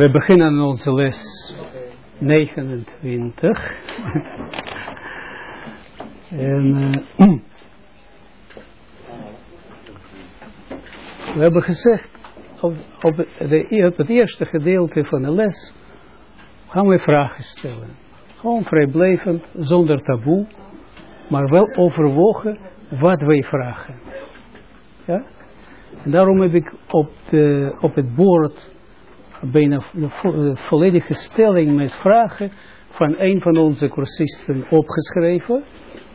We beginnen onze les 29. en uh, we hebben gezegd, op, op, de, het eerste gedeelte van de les gaan we vragen stellen. Gewoon vrijblijvend, zonder taboe, maar wel overwogen wat wij vragen. Ja? En daarom heb ik op, de, op het bord bijna de volledige stelling met vragen van een van onze cursisten opgeschreven,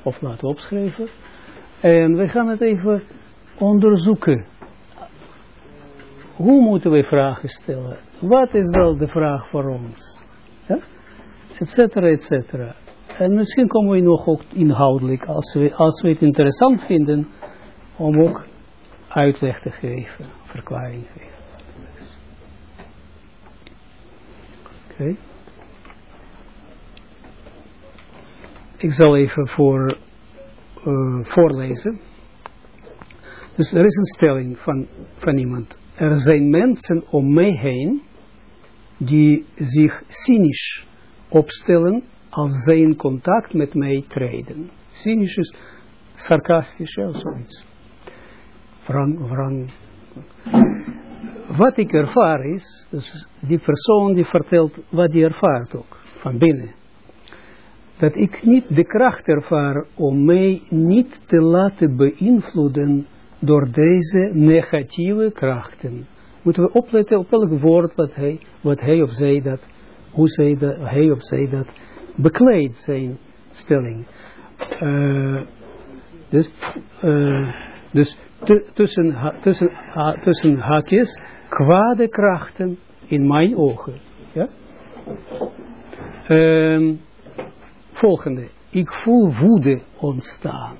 of laten opschrijven. En we gaan het even onderzoeken. Hoe moeten we vragen stellen? Wat is wel de vraag voor ons? Ja? Etcetera, etcetera. En misschien komen we nog ook inhoudelijk, als we, als we het interessant vinden, om ook uitleg te geven, verklaring geven. Ik zal even voor, uh, voorlezen. Dus er is een stelling van, van iemand. Er zijn mensen om mij heen die zich cynisch opstellen als zij in contact met mij treden. Cynisch is sarcastisch, ja, zoiets. Wrang, wrang. Wat ik ervaar is, dus die persoon die vertelt wat hij ervaart ook, van binnen. Dat ik niet de kracht ervaar om mij niet te laten beïnvloeden door deze negatieve krachten. Moeten we opletten op elk woord wat hij, wat hij of zij dat, hoe zij dat, hij of zij dat bekleedt zijn stelling. Uh, dus, uh, dus tussen, tussen, tussen haakjes, kwade krachten in mijn ogen. Ja? Um, volgende. Ik voel woede ontstaan.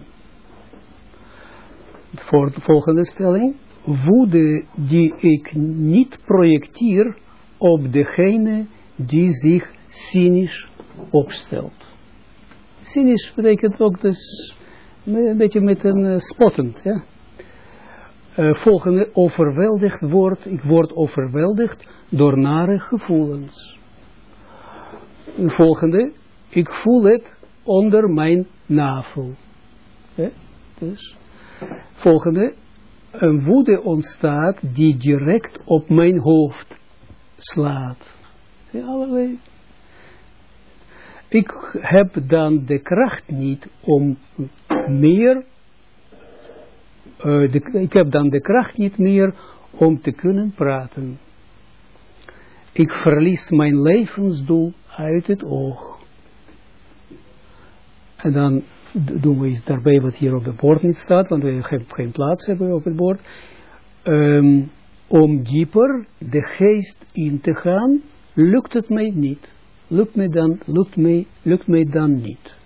Voor de volgende stelling. Woede die ik niet projecteer op degene die zich cynisch opstelt. Cynisch betekent ook dus een beetje met een uh, spottend, ja. Uh, volgende, overweldigd wordt, ik word overweldigd door nare gevoelens. Volgende, ik voel het onder mijn navel. Dus, volgende, een woede ontstaat die direct op mijn hoofd slaat. Ja, allerlei ik heb dan de kracht niet om meer, de, ik heb dan de kracht niet meer om te kunnen praten. Ik verlies mijn levensdoel uit het oog. En dan doen we daarbij wat hier op het bord niet staat, want we geen, geen plaats hebben op het bord. Um, om dieper de geest in te gaan, lukt het mij niet lukt mij dan, lukt mij, lukt mij dan niet.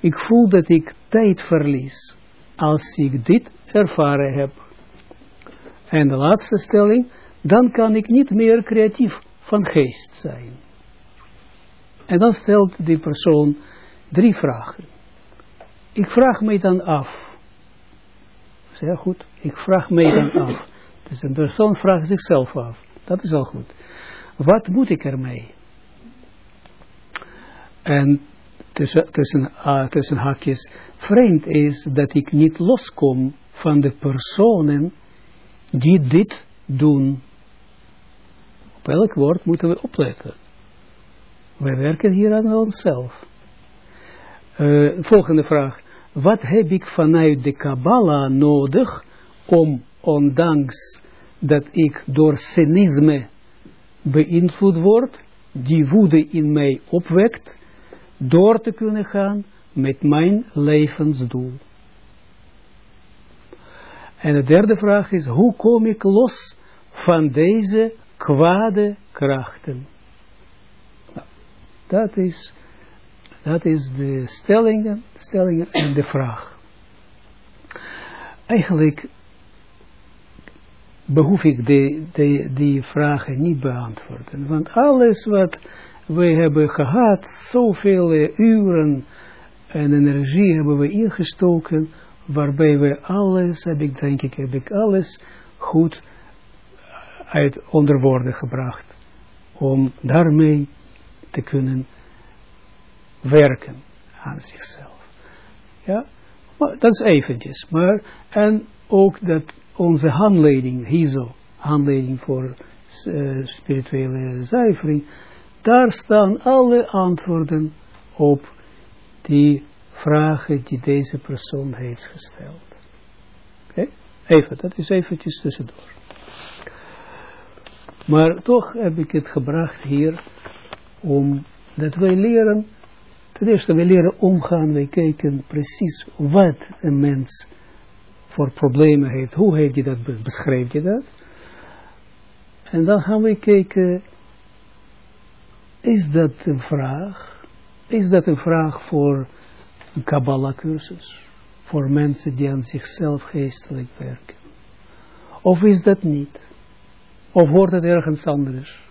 Ik voel dat ik tijd verlies als ik dit ervaren heb. En de laatste stelling, dan kan ik niet meer creatief van geest zijn. En dan stelt die persoon drie vragen. Ik vraag mij dan af. Zeer goed, ik vraag mij dan af. Dus een persoon vraagt zichzelf af. Dat is al goed. Wat moet ik ermee? En tussen, tussen, uh, tussen haakjes vreemd is dat ik niet loskom van de personen die dit doen. Op elk woord moeten we opletten. Wij werken hier aan onszelf. Uh, volgende vraag. Wat heb ik vanuit de Kabbalah nodig om, ondanks dat ik door cynisme beïnvloed word, die woede in mij opwekt, door te kunnen gaan met mijn levensdoel. En de derde vraag is, hoe kom ik los van deze kwade krachten? Nou, dat is, dat is de stellingen, stellingen en de vraag. Eigenlijk behoef ik de, die vragen niet beantwoorden. Want alles wat we hebben gehad, zoveel uren en energie hebben we ingestoken, waarbij we alles, heb ik denk ik, heb ik alles goed uit onder woorden gebracht. om daarmee te kunnen werken aan zichzelf. Ja, dat is eventjes. Maar, en ook dat onze handleiding, hizo, handleiding voor uh, spirituele zuivering, daar staan alle antwoorden op die vragen die deze persoon heeft gesteld. Oké, even, dat is eventjes tussendoor. Maar toch heb ik het gebracht hier om dat wij leren, ten eerste wij leren omgaan, wij kijken precies wat een mens voor problemen heeft, hoe heeft hij dat, beschrijft je dat? En dan gaan we kijken, is dat een vraag? Is dat een vraag voor een Kabbalah cursus? Voor mensen die aan zichzelf geestelijk werken? Of is dat niet? Of wordt het ergens anders?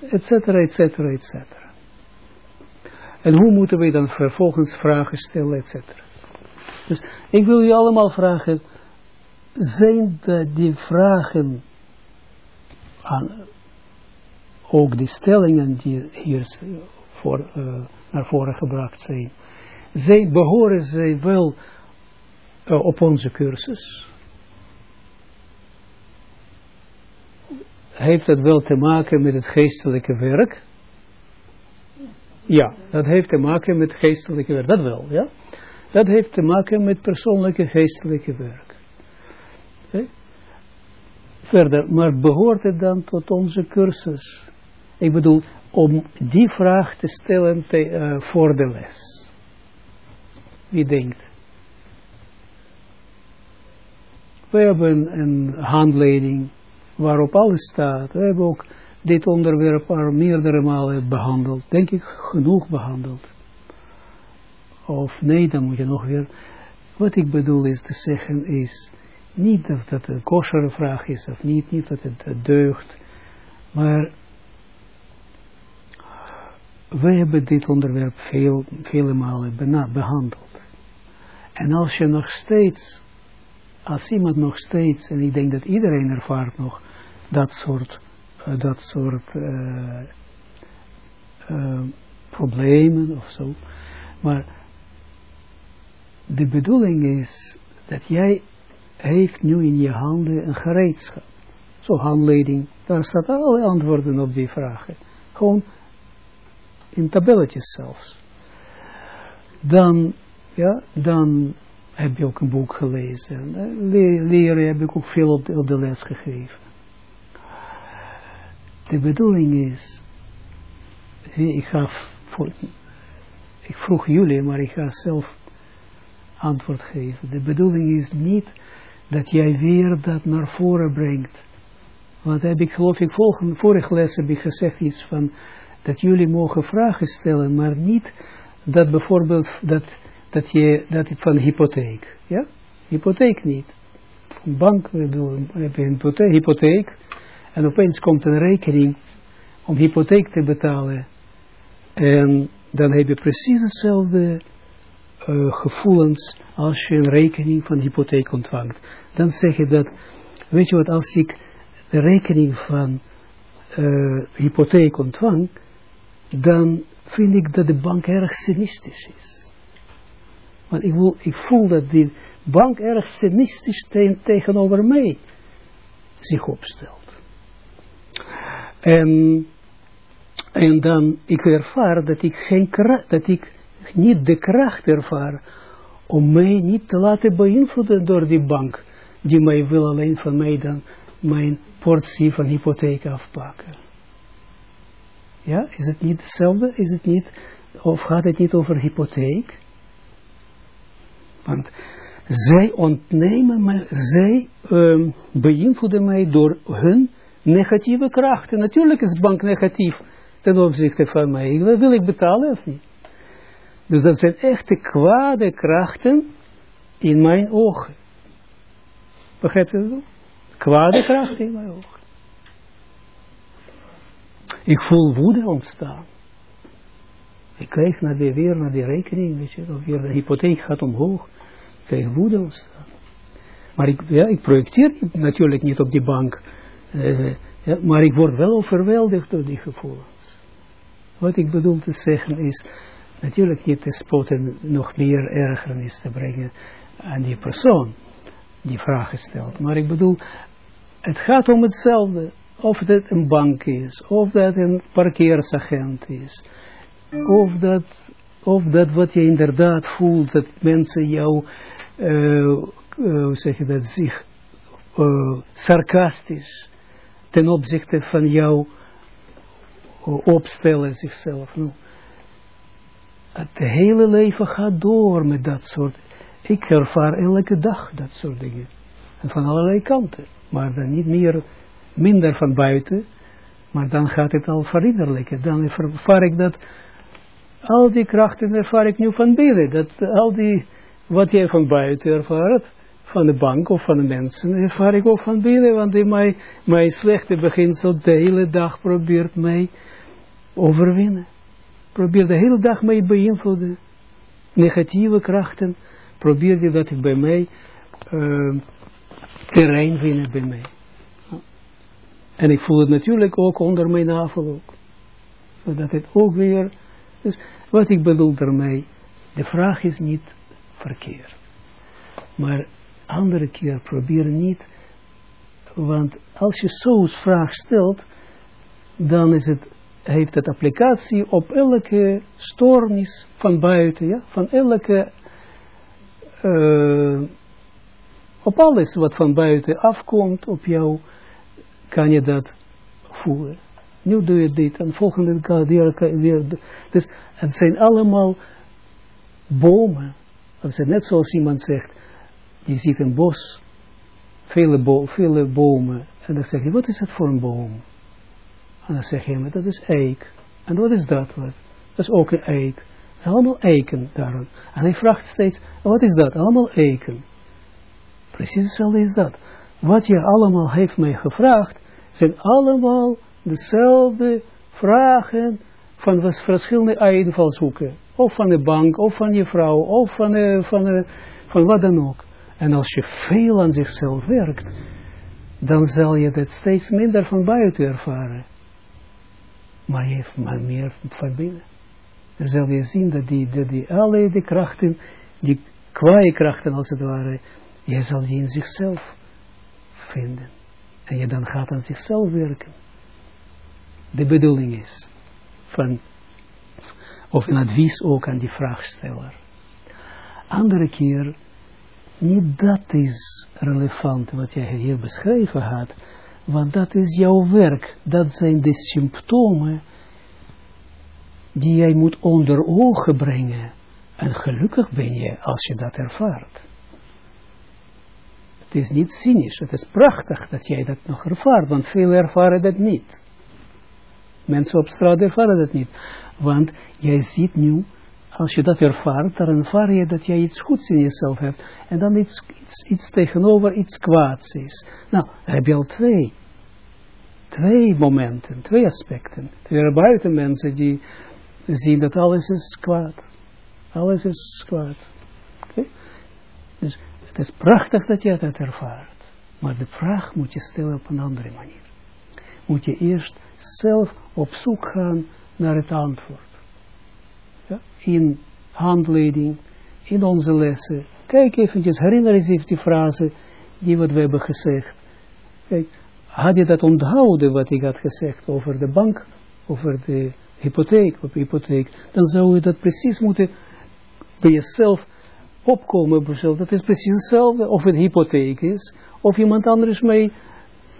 Etcetera, etcetera, etcetera. En hoe moeten we dan vervolgens vragen stellen, etcetera. Dus ik wil u allemaal vragen, zijn de, die vragen aan, ook die stellingen die hier voor, uh, naar voren gebracht zijn, zij, behoren zij wel uh, op onze cursus? Heeft dat wel te maken met het geestelijke werk? Ja, dat heeft te maken met geestelijke werk, dat wel, ja. Dat heeft te maken met persoonlijke geestelijke werk. Okay. Verder, maar behoort het dan tot onze cursus? Ik bedoel, om die vraag te stellen te, uh, voor de les. Wie denkt? We hebben een handleiding waarop alles staat. We hebben ook dit onderwerp al meerdere malen behandeld. Denk ik genoeg behandeld. Of nee, dan moet je nog weer... Wat ik bedoel is te zeggen is... Niet dat het een kosher vraag is of niet. Niet dat het deugt. Maar... We hebben dit onderwerp veel, vele malen behandeld. En als je nog steeds... Als iemand nog steeds... En ik denk dat iedereen ervaart nog... Dat soort... Uh, dat soort... Uh, uh, problemen of zo. Maar de bedoeling is dat jij heeft nu in je handen een gereedschap. Zo handleiding, daar staat alle antwoorden op die vragen. Gewoon in tabelletjes zelfs. Dan, ja, dan heb je ook een boek gelezen. Le leren heb ik ook veel op de, les gegeven. De bedoeling is, ik ga ik vroeg jullie, maar ik ga zelf antwoord geven. De bedoeling is niet dat jij weer dat naar voren brengt. Want heb ik geloof ik vorige les heb ik gezegd iets van dat jullie mogen vragen stellen, maar niet dat bijvoorbeeld dat, dat je dat van hypotheek. Ja? Hypotheek niet. Een bank, heb je een hypotheek en opeens komt een rekening om hypotheek te betalen. En dan heb je precies hetzelfde uh, gevoelens als je een rekening van hypotheek ontvangt. Dan zeg je dat, weet je wat, als ik de rekening van uh, hypotheek ontvang, dan vind ik dat de bank erg cynistisch is. Want ik, voel dat die bank erg cynistisch te, tegenover mij zich opstelt. En, en dan, ik ervaar dat ik geen kracht, dat ik niet de kracht ervaar om mij niet te laten beïnvloeden door die bank, die mij wil alleen van mij dan mijn portie van hypotheek afpakken. Ja, is het niet hetzelfde? Is het niet, of gaat het niet over hypotheek? Want zij ontnemen mij, zij um, beïnvloeden mij door hun negatieve krachten. Natuurlijk is bank negatief ten opzichte van mij. Wil ik betalen of niet? Dus dat zijn echte kwade krachten in mijn ogen. Begrijpt u dat? Kwade krachten in mijn ogen. Ik voel woede ontstaan. Ik kijk naar de, weer naar die rekening, weet je, of weer de hypotheek gaat omhoog. Ik krijg woede ontstaan. Maar ik, ja, ik projecteer natuurlijk niet op die bank Ja, maar ik word wel overweldigd door die gevoelens. Wat ik bedoel te zeggen is, natuurlijk niet te spotten nog meer ergernis te brengen aan die persoon die vragen stelt. Maar ik bedoel, het gaat om hetzelfde. Of het een bank is, of dat een parkeersagent is, of dat, of dat wat je inderdaad voelt, dat mensen jou, uh, hoe zeg je dat, zich uh, sarcastisch ten opzichte van jou opstellen zichzelf. Nou, het hele leven gaat door met dat soort. Ik ervaar elke dag dat soort dingen. En van allerlei kanten. Maar dan niet meer, minder van buiten. Maar dan gaat het al verinnerlijken. Dan ervaar ik dat, al die krachten ervaar ik nu van binnen. Dat al die, wat jij van buiten ervaart, van de bank of van de mensen, ervaar ik ook van binnen. Want die mij, mijn slechte beginsel de hele dag probeert mij overwinnen. Probeer de hele dag mij beïnvloeden. Negatieve krachten, probeer je dat bij mij uh, terrein winnen bij mij. En ik voel het natuurlijk ook onder mijn navel ook. Dat het ook weer, dus wat ik bedoel daarmee, de vraag is niet verkeerd. Maar andere keer probeer niet, want als je zo'n vraag stelt, dan is het, heeft het applicatie op elke stoornis van buiten, ja, van elke, uh, op alles wat van buiten afkomt op jou, kan je dat voelen. Nu doe je dit en volgende keer weer. Dus het zijn allemaal bomen. Dat is net zoals iemand zegt, je ziet een bos, vele, vele bomen. En dan zeg je, wat is het voor een boom? En dan zeg je, dat is eik. En wat is dat? Dat is ook een eik. Het is allemaal eiken daarom. En hij vraagt steeds, wat is dat? Allemaal eiken. Precies hetzelfde is dat. Wat je allemaal heeft mij gevraagd, zijn allemaal dezelfde vragen van verschillende invalshoeken. Of van de bank, of van je vrouw, of van, de, van, de, van wat dan ook. En als je veel aan zichzelf werkt, dan zal je dat steeds minder van buiten ervaren. Maar je heeft maar meer van binnen. Dan zal je zien dat die, dat die alle die krachten, die kwaaie krachten als het ware, je zal die in zichzelf vinden. En je dan gaat aan zichzelf werken. De bedoeling is van, of een advies ook aan die vraagsteller. Andere keer niet dat is relevant wat jij hier beschreven had, want dat is jouw werk. Dat zijn de symptomen die jij moet onder ogen brengen. En gelukkig ben je als je dat ervaart. Het is niet cynisch, het is prachtig dat jij dat nog ervaart, want veel ervaren dat niet. Mensen op straat ervaren dat niet. Want jij ziet nu als je dat ervaart, dan ervaar je dat jij iets goeds in jezelf hebt. En dan iets, iets, tegenover iets kwaads is. Nou, heb je al twee. Twee momenten, twee aspecten. Terwijl buiten mensen die zien dat alles is kwaad. Alles is kwaad. Het is prachtig dat je dat ervaart. Maar de vraag moet je stellen op een andere manier. Moet je eerst zelf op zoek gaan naar het antwoord in handleiding, in onze lessen. Kijk eventjes, herinner je zich die frase die wat we hebben gezegd. Kijk, had je dat onthouden wat ik had gezegd over de bank, over de hypotheek, op hypotheek, dan zou je dat precies moeten bij jezelf opkomen. Dat is precies hetzelfde of het hypotheek is, of iemand anders mee,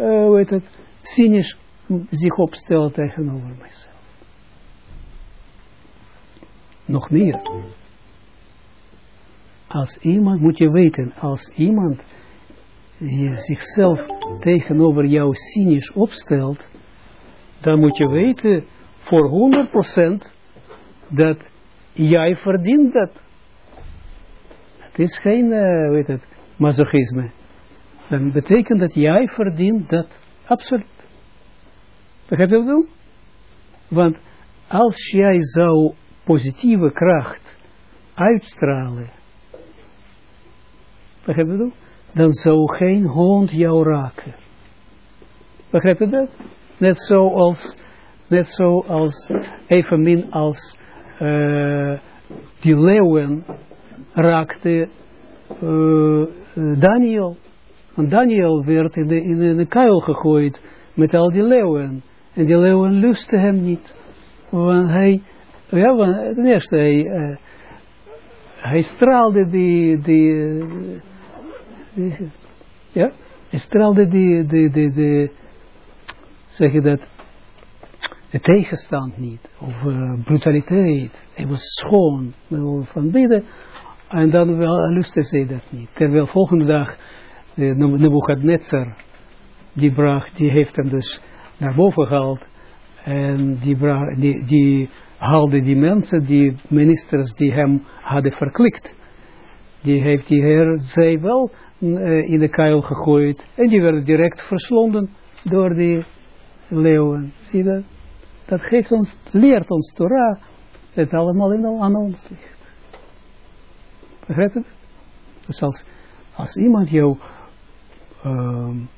uh, hoe heet het, cynisch zich opstelt tegenover mijzelf nog meer. Als iemand, moet je weten, als iemand zichzelf tegenover jou cynisch opstelt, dan moet je weten voor 100% dat jij verdient dat. Het is geen, uh, weet het, masochisme. Dan betekent dat jij verdient dat. Absoluut. Begrijp je wat ik bedoel? Want als jij zou positieve kracht uitstralen, begrijp je dan zou geen hond jou raken. Begrijp je dat? Net zoals, net zoals, evenmin als uh, die leeuwen raakte uh, Daniel. Want Daniel werd in de, in de kuil gegooid met al die leeuwen. En die leeuwen lusten hem niet. Want hij, ja, want ten eerste, hij, uh, hij straalde die, die, ja, hij straalde die, die, die, zeg je dat, de tegenstand niet, of uh, brutaliteit. Hij was schoon van binnen, en dan wel lustte zij dat niet. Terwijl volgende dag, uh, Nebuchadnezzar, die bracht, die heeft hem dus naar boven gehaald, en die, die, die haalde die mensen, die ministers die hem hadden verklikt, die heeft die heer, zij wel uh, in de kuil gegooid, en die werden direct verslonden door die leeuwen. Zie je dat? Dat geeft ons, leert ons Torah, het allemaal in, aan ons ligt. Dus als, als iemand jou, um,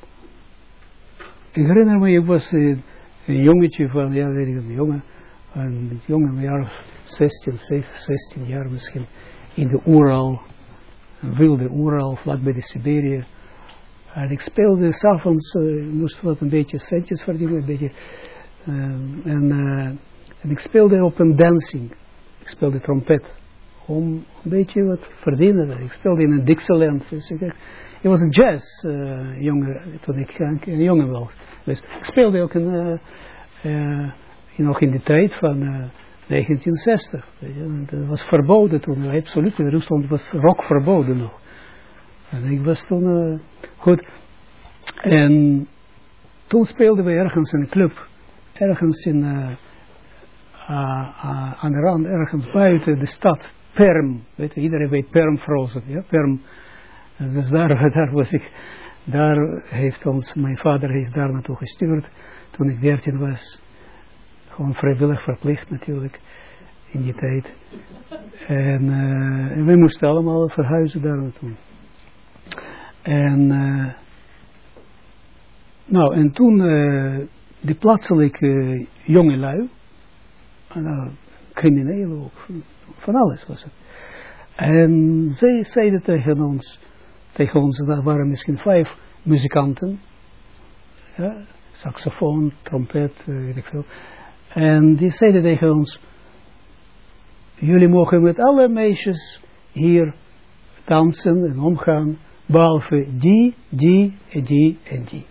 ik herinner me, ik was een, jongetje van, ja weet ik een jongen, een jongen, een jaar of 16, 16 jaar misschien, in de Oeral, wilde Oeral, vlakbij de Siberië. En ik speelde s'avonds, uh, moest wat een beetje centjes verdienen, een beetje, uh, en, uh, en ik speelde op een dancing. Ik speelde trompet, om een beetje wat verdienen. Ik speelde in een Dixieland. Dus ik, was een jazz jongen, toen ik een jongen was. Dus ik speelde ook een, nog in de tijd van 1960. Dat was verboden toen, absoluut. In Rusland was rock verboden nog. En ik was toen, uh, goed. En toen speelden we ergens in een club. Ergens in, uh, uh, aan de rand, ergens buiten de stad. Perm. Weet je, iedereen weet Perm Frozen. Ja, Perm. Dus daar, daar was ik. Daar heeft ons, mijn vader is daar naartoe gestuurd. Toen ik 13 was. Gewoon vrijwillig verplicht natuurlijk. In die tijd. En, en we moesten allemaal verhuizen daar naartoe. En, uh, nou, en toen uh, die plaatselijke jongelui, uh, criminelen ook, van alles was het. En zij zeiden tegen ons, tegen ons, dat waren misschien vijf muzikanten, ja, saxofoon, trompet, weet ik veel. En die zeiden tegen ons, jullie mogen met alle meisjes hier dansen en omgaan, behalve die, die en die en die.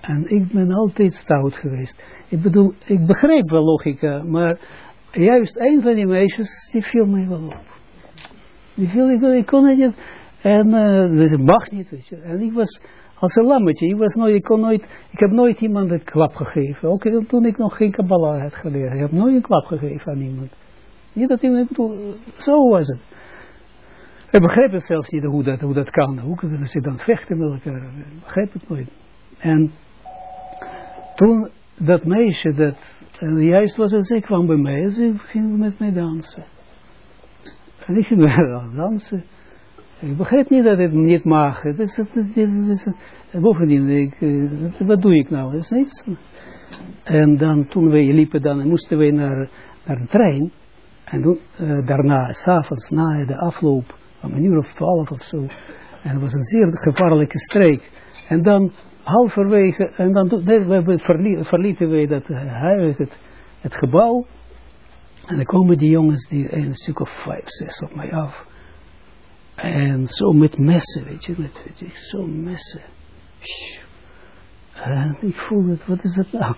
En ik ben altijd stout geweest. Ik bedoel, ik begreep wel logica, maar juist een van die meisjes, die viel mij wel op. Die viel, ik, ik kon het niet, en uh, dus het mag niet. En ik was als een lammetje, ik, was nooit, ik, kon nooit, ik heb nooit iemand een klap gegeven. Ook toen ik nog geen Kabbalah had geleerd. Ik heb nooit een klap gegeven aan iemand. Niet dat iemand, zo was het. Ik begrijp het zelfs niet hoe dat, hoe dat kan. Hoe kunnen ze dan vechten met elkaar? Ik begrijp het nooit. En toen dat meisje, dat, en juist was het, zij kwam bij mij en ze ging met mij dansen. En ik ging haar dansen. Ik begrijp niet dat het niet mag. Het is, het is, bovendien, ik, wat doe ik nou? Dat is niets. En dan, toen wij liepen, dan moesten we naar, naar de trein. En toen, uh, daarna, s'avonds, na de afloop, om een uur of twaalf of zo. En het was een zeer gevaarlijke streek. En dan halverwege, en dan verlieten wij dat huis, het, het gebouw. En dan komen die jongens, die een stuk of vijf, zes op mij af. En zo met messen, weet je, met, weet je, zo messen. En ik voel het, wat is dat nou?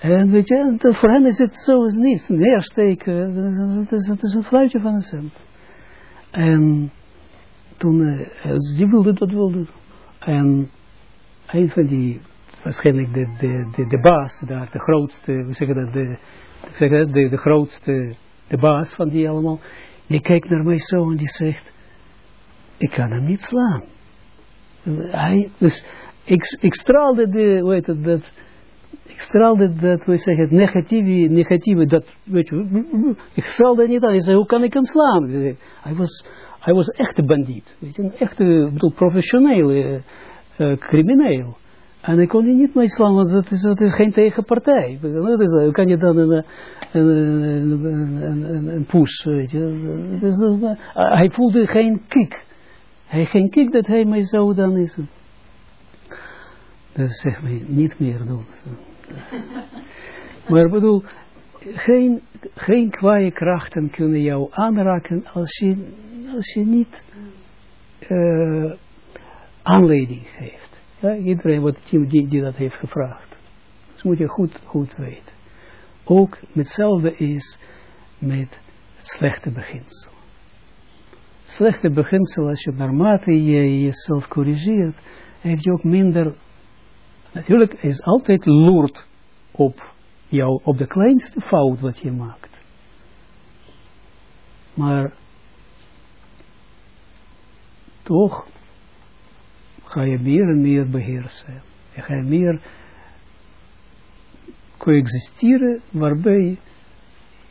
En weet je, voor hen is het zo niets. Neersteken, het is, het is een fluitje van een cent. En toen, uh, die wilde dat wilde. En een van die, waarschijnlijk de, de, de, baas daar, de grootste, we zeggen dat, de, zeggen dat, de, de grootste, de baas van die allemaal, die kijkt naar mij zo en die zegt, ik kan hem niet slaan. Hij, dus ik, ik straalde de, heet het, dat, ik straalde dat, we zeggen, het negatieve, negatieve, dat, weet je, ik straalde niet aan. Ik zei, hoe kan ik hem slaan? Hij was, hij was echt een bandiet, weet je, een echte, bedoel, professionele uh, crimineel. En ik kon je niet meeslaan, want dat is, dat is geen tegenpartij. Dat is, hoe kan je dan een, een, een, een, poes, weet je. Dus, hij voelde geen kick. Hij geen kick dat hij mij zo dan is. Dus zeg me, niet meer doen. maar ik bedoel, geen, geen kwaaie krachten kunnen jou aanraken als je, als je niet uh, aanleiding geeft. Ja, iedereen wat die, die, dat heeft gevraagd. Dus moet je goed, goed weten. Ook hetzelfde is met slechte beginsel. Slechte beginsel, als je naarmate je jezelf corrigeert, heeft je ook minder, natuurlijk is altijd loert op jou, op de kleinste fout wat je maakt. Maar toch ga je meer en meer beheersen. Je gaat meer coexisteren waarbij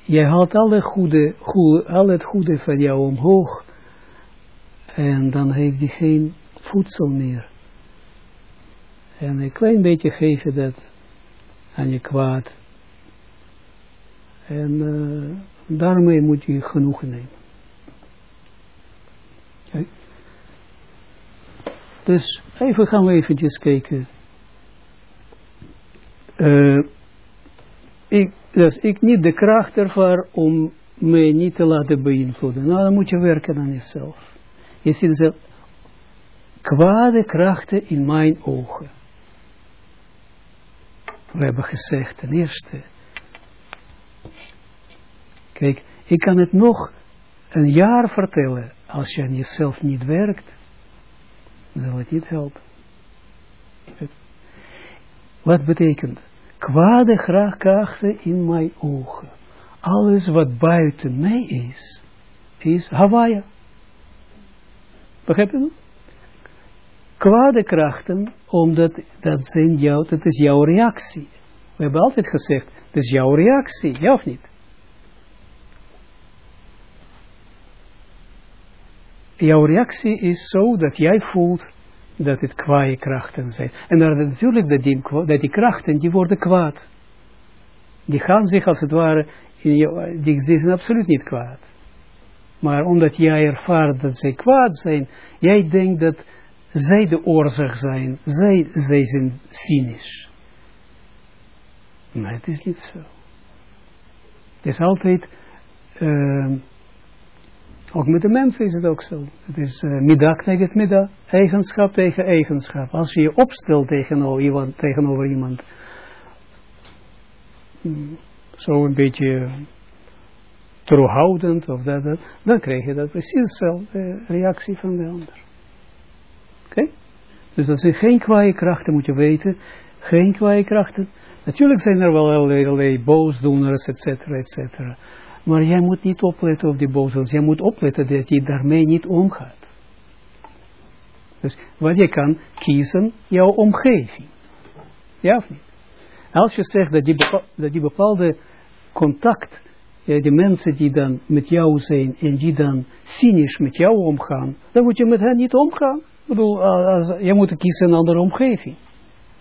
jij haalt alle goede, al het goede van jou omhoog en dan heeft hij geen voedsel meer. En een klein beetje geef je dat aan je kwaad. En uh, daarmee moet je genoegen nemen. Dus even gaan we eventjes kijken. Uh, ik, dus ik niet de kracht ervaar om mij niet te laten beïnvloeden. Nou, dan moet je werken aan jezelf. Je ziet ze kwade krachten in mijn ogen. We hebben gezegd, ten eerste. Kijk, ik kan het nog een jaar vertellen. Als je aan jezelf niet werkt, zal het niet helpen. Wat betekent? Kwade krachten in mijn ogen. Alles wat buiten mij is, is Hawaii. Begrijp je? Kwade krachten, omdat dat zijn jou, dat is jouw reactie. We hebben altijd gezegd, dat is jouw reactie, ja of niet? Jouw reactie is zo dat jij voelt dat het kwaaie krachten zijn. En dan natuurlijk dat die, dat die krachten, die worden kwaad. Die gaan zich als het ware, die zijn absoluut niet kwaad. Maar omdat jij ervaart dat zij kwaad zijn, jij denkt dat zij de oorzaak zijn, zij, zij zijn cynisch. Maar het is niet zo. Het is altijd, uh, ook met de mensen is het ook zo. Het is uh, middag tegen middag, eigenschap tegen eigenschap. Als je je opstelt tegenover iemand, tegenover iemand mm, zo een beetje terughoudend of dat, dat, dan krijg je dat precies dezelfde reactie van de ander. Oké? Dus dat zijn geen kwaaie krachten, moet je weten. Geen kwaaie krachten. Natuurlijk zijn er wel allerlei, boosdoeners, et cetera, et cetera. Maar jij moet niet opletten op die boosdoeners. Jij moet opletten dat je daarmee niet omgaat. Dus wat je kan kiezen, jouw omgeving. Ja? Als je zegt dat die, dat die bepaalde contact de mensen die dan met jou zijn en die dan cynisch met jou omgaan, dan moet je met hen niet omgaan. Ik bedoel, je moet kiezen een andere omgeving.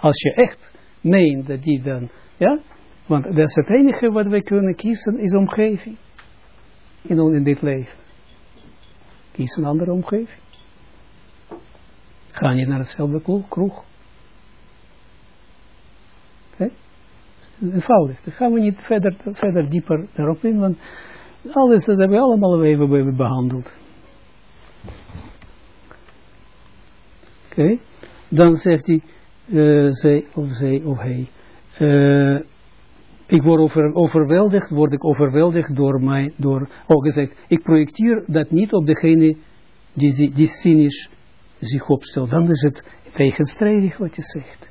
Als je echt meent dat die dan, ja, want dat is het enige wat wij kunnen kiezen, is omgeving. In, in dit leven. Kies een andere omgeving. Ga je naar hetzelfde kroeg. eenvoudig. Dan gaan we niet verder, verder dieper daarop in, want alles dat hebben we allemaal even behandeld. Oké, dan zegt hij, uh, zij of zij of hij, uh, ik word over, overweldigd, word ik overweldigd door mij, door, oh gezegd, ik projecteer dat niet op degene die, die cynisch zich opstelt. Dan is het tegenstrijdig wat je zegt.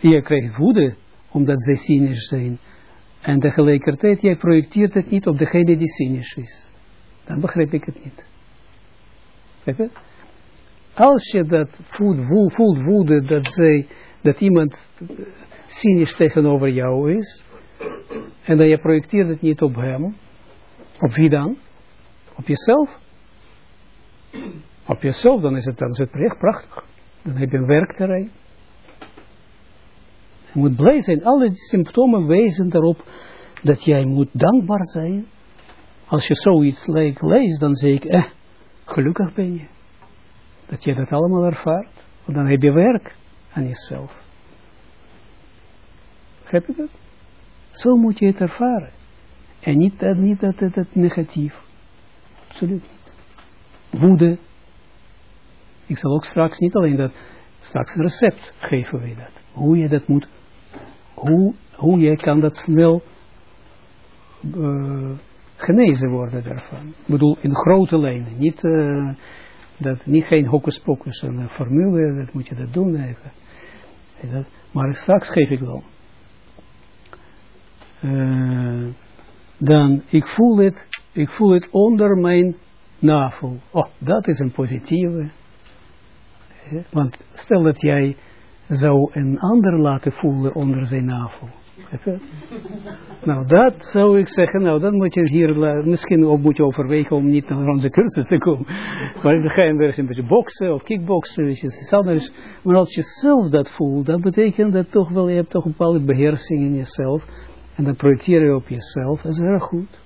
Je krijgt woede omdat zij cynisch zijn. En tegelijkertijd, jij projecteert het niet op degene die cynisch is. Dan begrijp ik het niet. Begrijp je? Als je dat voelt, voelt woede dat, zij, dat iemand cynisch tegenover jou is, en dan je projecteert het niet op hem, op wie dan? Op jezelf? Op jezelf, dan is het, dan is het echt prachtig. Dan heb je een werkterrein. Je moet blij zijn. Alle symptomen wijzen erop dat jij moet dankbaar zijn. Als je zoiets leest, dan zeg ik, eh, gelukkig ben je. Dat je dat allemaal ervaart. Dan heb je werk aan jezelf. Heb je dat? Zo moet je het ervaren. En niet, dat, niet dat, dat negatief. Absoluut niet. Woede. Ik zal ook straks niet alleen dat, straks een recept geven we dat. Hoe je dat moet, hoe, hoe je kan dat snel uh, genezen worden daarvan. Ik bedoel, in grote lijnen. Niet, uh, dat, niet geen hocus pocus, een formule, dat moet je dat doen even. Dat, maar straks geef ik wel. Uh, dan, ik voel het, ik voel het onder mijn navel. Oh, dat is een positieve. Want stel dat jij zou een ander laten voelen onder zijn navel. Nou, dat zou ik zeggen, nou, dan moet je hier, misschien ook moet je overwegen om niet naar onze cursus te komen. Maar dan ga je een beetje boksen of kickboksen, weet je, anders. Maar als je zelf dat voelt, dan betekent dat toch wel, je hebt toch een bepaalde beheersing in jezelf. En dan projecteer je op jezelf, dat is erg goed.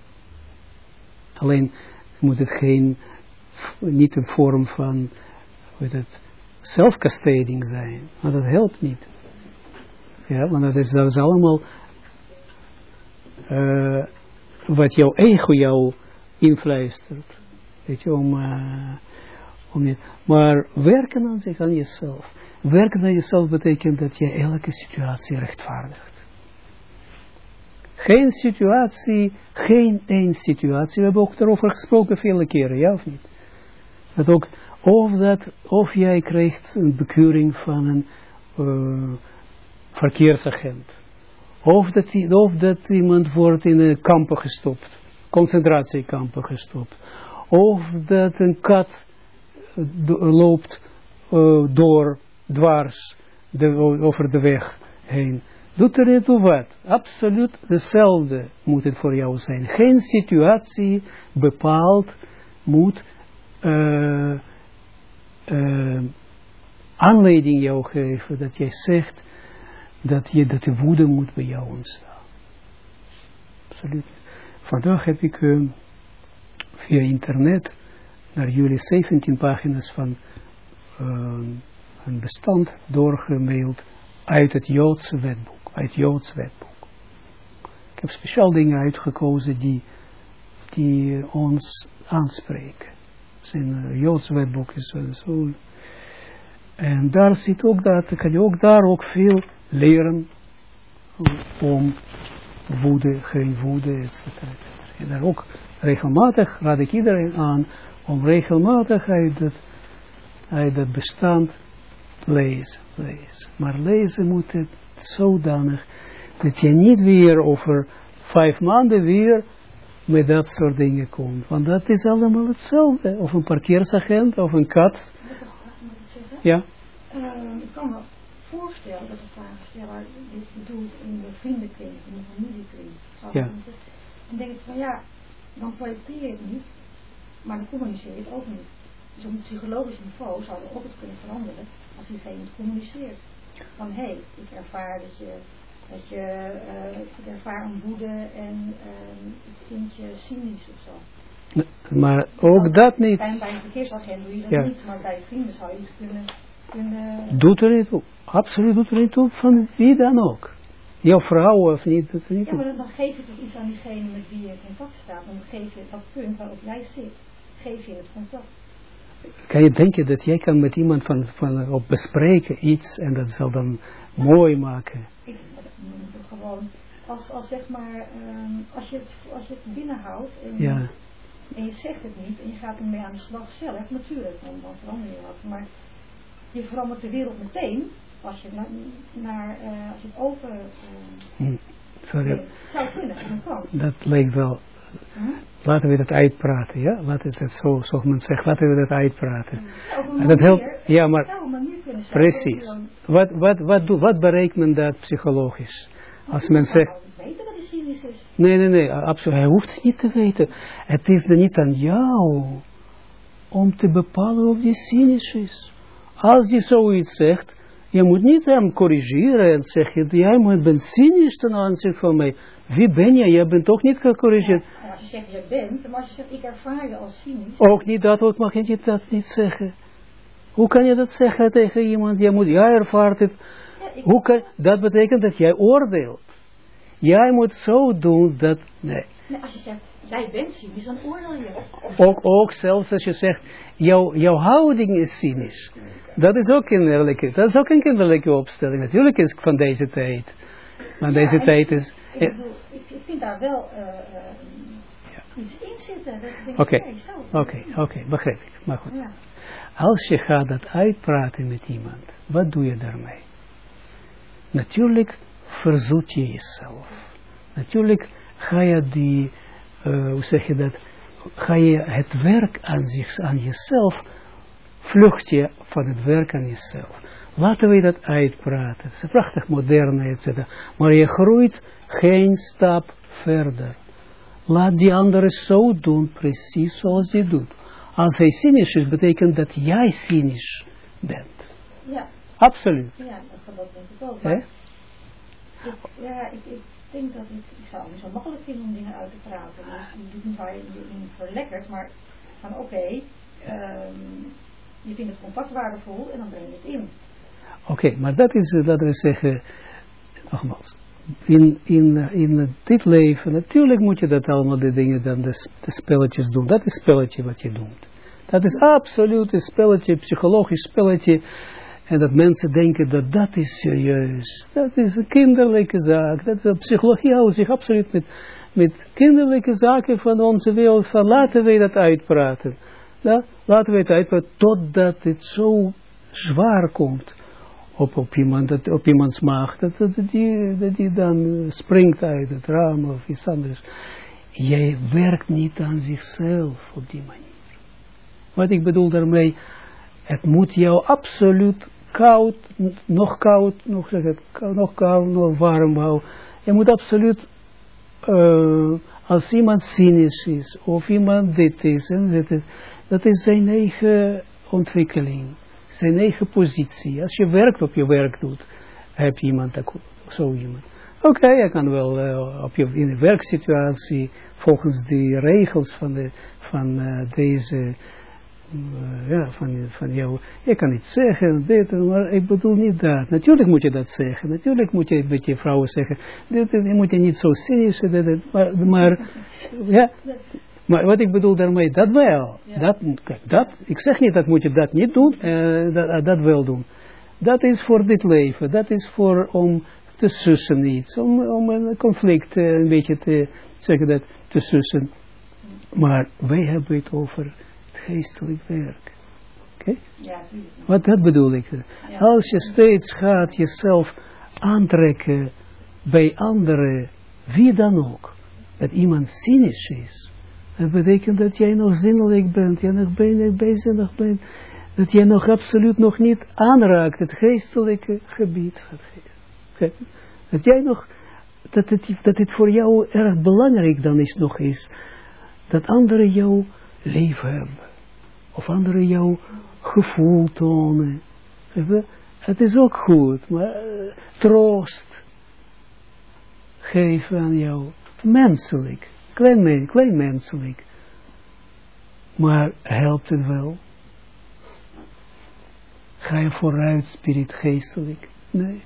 Alleen moet het geen, niet een vorm van, hoe het, zelfkasteding zijn. Maar dat helpt niet. Ja, want dat is, dat is allemaal uh, wat jouw ego jou influistert. Weet je, om, uh, om niet. Maar werken aan zich, aan jezelf. Werken aan jezelf betekent dat je elke situatie rechtvaardigt. Geen situatie, geen één situatie. We hebben ook daarover gesproken vele keren, ja of niet? Dat ook, of, dat, of jij krijgt een bekeuring van een uh, verkeersagent. Of dat, of dat iemand wordt in een kampen gestopt. Concentratiekampen gestopt. Of dat een kat loopt uh, door, dwars, over de weg heen. Doet er niet toe wat. Absoluut hetzelfde moet het voor jou zijn. Geen situatie bepaald moet uh, uh, aanleiding jou geven dat jij zegt dat, je, dat de woede moet bij jou ontstaan. Absoluut. Vandaag heb ik uh, via internet naar jullie 17 pagina's van een bestand doorgemaild uit het Joodse wetboek uit Joods wetboek. Ik heb speciaal dingen uitgekozen die, die ons aanspreken. Zijn uh, Joods wetboek is zo. En daar zit ook dat, kan je ook daar ook veel leren om woede, geen woede, etc. etc. En daar ook regelmatig raad ik iedereen aan om regelmatig uit dat, uit dat bestand lezen, lezen. Maar lezen moet het zodanig dat je niet weer over vijf maanden weer met dat soort dingen komt. Want dat is allemaal hetzelfde. Of een parkeersagent, of een kat. Ja. Uh, ik kan me voorstellen dat de vraagsteller dit bedoelt in de vriendenkring, in de familiekring. Ja. Dan denk ik van ja, dan projecteer je het niet, maar dan communiceer je het ook niet. Dus op een psychologisch niveau zou je ook het kunnen veranderen als diegene het communiceert van hé, hey, ik ervaar dat je, dat je uh, ik ervaar een woede en uh, ik vind je cynisch of zo. Maar ook dat niet. Bij, bij een verkeersagent doe je dat ja. niet, maar bij vrienden zou je iets kunnen, kunnen... Doet er niet toe. Absoluut doet er niet toe, van wie dan ook. Jouw vrouw of niet, doet er niet Ja, maar dan geef je toch iets aan diegene met wie je in contact staat. Dan geef je dat punt waarop jij zit, geef je het contact kan je denken dat jij kan met iemand van, van op bespreken iets en dat zal dan mooi maken? Ik gewoon, als, als zeg maar, um, als, je het, als je het binnenhoudt en, ja. en je zegt het niet en je gaat ermee aan de slag zelf, natuurlijk, dan, dan verander je wat. Maar je verandert de wereld meteen als je, naar, naar uh, als je het over uh, hm. Sorry. zou kunnen. Dat lijkt wel? Laten we dat uitpraten, ja? Laten we dat zo, zoals men zegt, laten we dat uitpraten. Ja, en dat helpt, ja, maar, precies. Wat, wat, wat, doe, wat bereikt men dat psychologisch? Als men zegt... Nee, nee, nee, absoluut. Hij hoeft het niet te weten. Het is er niet aan jou om te bepalen of hij cynisch is. Als hij zoiets zegt, Je moet niet hem corrigeren en zeggen, jij moet bent cynisch ten aanzien van mij. Wie ben je? Jij bent toch niet gecorrigeerd. En als je zegt je bent, maar als je zegt ik ervaar je als cynisch. Ook niet dat, ook mag je dat niet zeggen. Hoe kan je dat zeggen tegen iemand? Jij, moet, jij ervaart het. Ja, Hoe kan, dat betekent dat jij oordeelt. Jij moet zo doen dat, nee. nee, als je zegt jij bent cynisch, dan oordeel je. Ook, ook zelfs als je zegt, jouw, jouw houding is cynisch. Dat is ook kinderlijke, dat is ook een kinderlijke opstelling. Natuurlijk is het van deze tijd. Maar deze Ja, tijd is, Ik, ja, bedoel, ik, ik vind daar wel eh, iets in zitten. Dat ik denk, Oké. oké, oké, begrijp ik. Maar goed. Ja. Als je gaat dat uitpraten met iemand, wat doe je daarmee? Natuurlijk verzoet je jezelf. Natuurlijk ga je die, hoe zeg je dat, ga je het werk aan, zich, aan jezelf, vlucht je van het werk aan jezelf. Laten we dat uitpraten. Het is prachtig moderne, et cetera. Maar je groeit geen stap verder. Laat die andere zo doen, precies zoals die doet. Als hij cynisch is, betekent dat jij cynisch bent. Ja, Absoluut. ja, dat, ik ook. Ja, ik, ik denk dat ik, ik zou het niet zo makkelijk vinden om dingen uit te praten. Dus je doet niet waar je je in verlekkert, maar van oké, ehm, je vindt het contact waardevol en dan breng je het in. Oké, maar dat is, eh, laten we zeggen, nogmaals, in, in, eh, in dit leven, natuurlijk moet je dat allemaal, de dingen, dan de, de spelletjes doen. Dat is spelletje wat je doet. Dat is absoluut een spelletje, psychologisch spelletje. En dat mensen denken dat dat is serieus. Dat is een kinderlijke zaak. Dat is psychologie houdt zich absoluut met, met kinderlijke zaken van onze wereld. Van laten we dat uitpraten. Ja, laten we het uitpraten totdat het zo zwaar komt op, op, iemand, dat, op iemands maag. Dat, dat, die, dat die dan eh, springt uit het raam of iets anders. Jij werkt niet aan zichzelf op die manier. Wat ik bedoel daarmee, het moet jou absoluut koud, nog koud, nog, zeg het, nog koud, nog warm houden. Je moet absoluut, als iemand cynisch is, of iemand dit is, en dit is, dat is zijn eigen ontwikkeling, zijn eigen positie. Als je werkt op je werk doet, heb je iemand, zo iemand. Oké, je kan wel op je, in een werksituatie, volgens de regels van, de, van deze ja, van, van jou, je kan iets zeggen, dit, maar ik bedoel niet dat. Natuurlijk moet je dat zeggen, natuurlijk moet je met je vrouwen zeggen, dit, dit, je moet je niet zo dit, maar, maar, ja, maar wat ik bedoel daarmee, dat wel. Ja. Dat, dat, ik zeg niet dat moet je dat niet doen, dat, dat wel doen. Dat is voor dit leven, dat is voor om te sussen iets, om, om een conflict een beetje te zeggen dat, te sussen. Maar wij hebben het over geestelijk werk. Oké? Ja. Wat dat bedoel ik. Ja. Als je steeds gaat jezelf aantrekken bij anderen, wie dan ook, dat iemand cynisch is, dat betekent dat jij nog zinnelijk bent, jij nog bijna bijzinnig bent, dat jij nog absoluut nog niet aanraakt het geestelijke gebied. Oké? Dat jij nog, dat het, dat het voor jou erg belangrijk dan is nog is, dat anderen jou leven hebben. Of anderen jou gevoel tonen. Het is ook goed, maar eh, troost geven aan jou. Menselijk, klein, klein menselijk. Maar helpt het wel? Ga je vooruit, spirit geestelijk? Nee.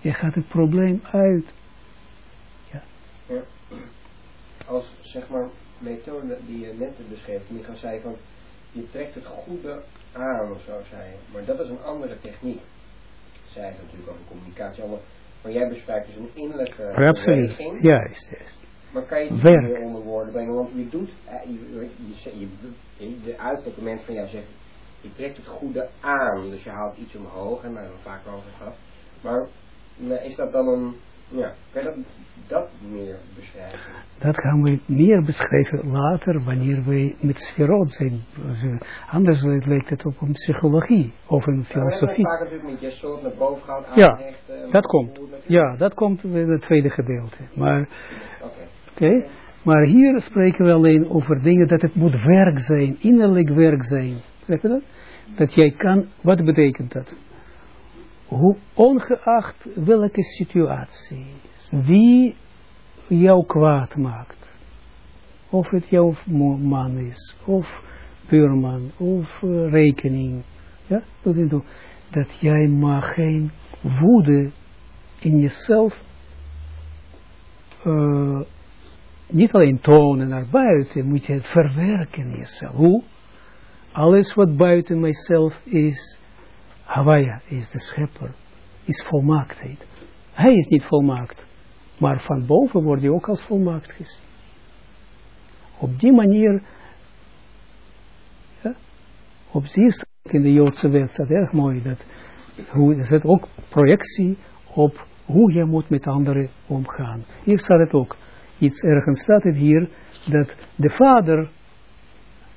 Je gaat het probleem uit. als zeg maar methode die je net beschreef, Micha zei van je trekt het goede aan of zo zei je. Maar dat is een andere techniek. Zij is natuurlijk over communicatie allemaal. Maar jij bespreekt dus een innerlijke Absoluut. beweging. Juist, juist. Maar kan je het weer onder woorden brengen? Want je doet, eh, je, je, de uitdocument van jou zegt, je trekt het goede aan. Dus je haalt iets omhoog en daar hebben we vaak over gehad. Maar is dat dan een, ja, kan je dat, dat meer beschrijven? Dat gaan we meer beschrijven later, wanneer we met sferot zijn. Dus, Anders lijkt het op een psychologie of een Ja, filosofie. vaak natuurlijk met je soort naar boven Ja, aanhechten, en Dat komt. Ja, dat komt in het tweede gedeelte. Maar, Oké. oké. maar hier spreken we alleen over dingen dat het moet werk zijn, innerlijk werk zijn. Zeg je dat? Dat jij kan, wat betekent dat? Hoe, ongeacht welke situatie, wie jou kwaad maakt, of het jouw man is, of buurman, of uh, rekening, ja, dat jij mag geen woede in jezelf uh, niet alleen tonen naar buiten, moet je het verwerken in jezelf. Hoe? Alles wat buiten mijzelf is, Hawaii is de schepper, is volmaaktheid. Hij is niet volmaakt, maar van boven wordt hij ook als volmaakt gezien. Op die manier, ja, op zie in de Joodse wet staat erg mooi, dat hoe, er zit ook projectie op hoe je moet met anderen omgaan. Hier staat het ook, iets ergens staat het hier, dat de vader,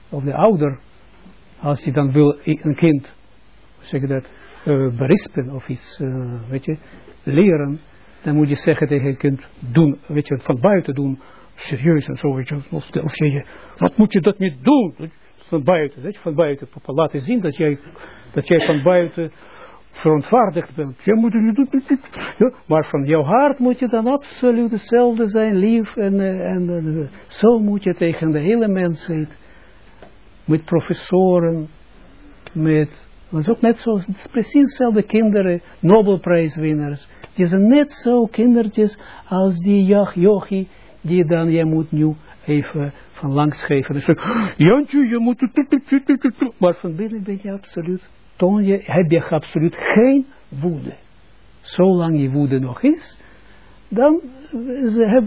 of de ouder, als hij dan wil een kind, zeg dat, uh, berispen of iets, uh, weet je, leren, dan moet je zeggen tegen een kind, doen, weet je, van buiten doen, serieus en zo, weet je, of, of je, wat moet je dat niet doen? Van buiten, weet je, van buiten, laten zien dat jij, dat jij van buiten verontwaardigd bent. Je moet. Ja, maar van jouw hart moet je dan absoluut hetzelfde zijn, lief. En, en, en zo moet je tegen de hele mensheid, met professoren, met, is ook net zo, precies hetzelfde kinderen, Nobelprijswinnaars. Die zijn net zo kindertjes als die yogi, die dan, jij moet nu even van langs geven. Dus Jantje, je moet... Maar van binnen ben je absoluut toon je, heb je absoluut geen woede. Zolang je woede nog is, dan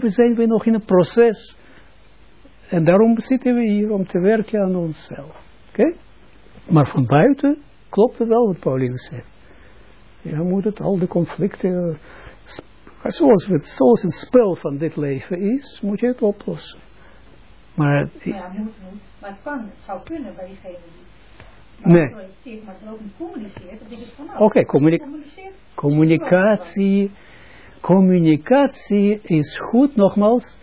zijn we nog in een proces. En daarom zitten we hier om te werken aan onszelf. Oké? Maar van buiten klopt het wel wat Pauline zegt. Je moet het, al de conflicten, zoals het, zoals het spel van dit leven is, moet je het oplossen. Maar, ja, moet. Maar het kan, het zou kunnen bij diegene die Nee. Oké, okay, communicatie. Communicatie is goed, nogmaals,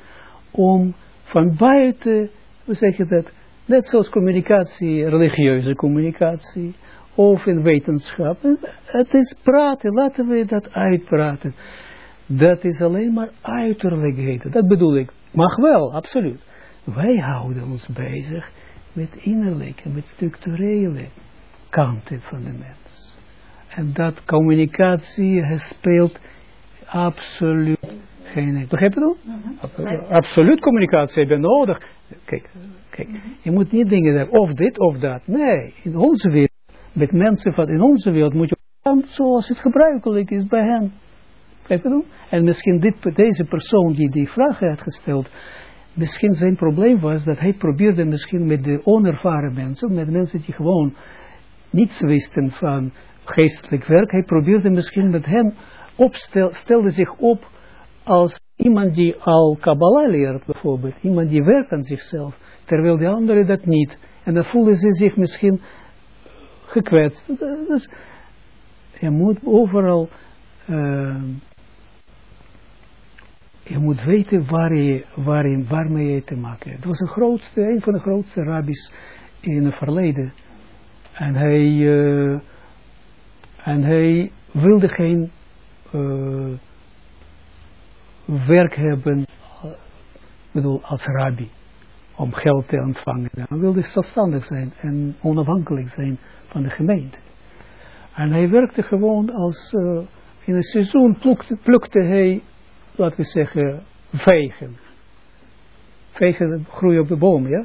om van buiten, hoe zeg je dat, net zoals communicatie, religieuze communicatie, of in wetenschap. Het is praten, laten we dat uitpraten. Dat is alleen maar uiterlijkheden, dat bedoel ik. Mag wel, absoluut. Wij houden ons bezig met innerlijke, met structurele kanten van de mens. En dat communicatie speelt absoluut geen... Begrijp je dat? Mm Absoluut communicatie hebben nodig. Kijk, kijk, je moet niet dingen zeggen, of dit of dat. Nee, in onze wereld, met mensen van in onze wereld moet je zoals het gebruikelijk is bij hen. En misschien dit, deze persoon die die vraag heeft gesteld, misschien zijn probleem was dat hij probeerde misschien met de onervaren mensen, met mensen die gewoon niets wisten van geestelijk werk, hij probeerde misschien met hen opstel, stelde zich op als iemand die al Kabbalah leert bijvoorbeeld, iemand die werkt aan zichzelf, terwijl de anderen dat niet. En dan voelden ze zich misschien gekwetst. Dus je moet overal uh, je moet weten waar je, waar je, waarmee je te maken hebt. Het was een, grootste, een van de grootste rabbis in het verleden. En hij, uh, en hij wilde geen uh, werk hebben, bedoel, als rabbi, om geld te ontvangen. Hij wilde zelfstandig zijn en onafhankelijk zijn van de gemeente. En hij werkte gewoon als, uh, in een seizoen plukte, plukte hij laten we zeggen, vegen. Vegen groeien op de boom, ja.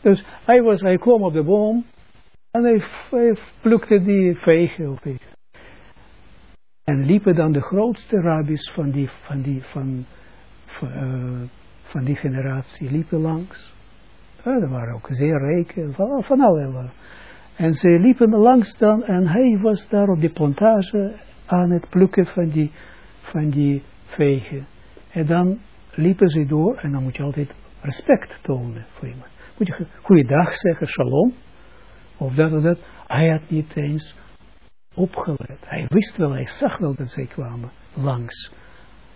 Dus hij, was, hij kwam op de boom en hij, plukte die vegen op En liepen dan de grootste rabbis van die, van die, van, van, uh, van die generatie, liepen langs. Ja, er waren ook zeer rijke, van, van allerlei. En ze liepen langs dan en hij was daar op die plantage aan het plukken van die, van die vegen. En dan liepen ze door en dan moet je altijd respect tonen voor iemand. Moet je goeiedag zeggen, shalom. Of dat of dat. Hij had niet eens opgelet. Hij wist wel, hij zag wel dat zij kwamen langs.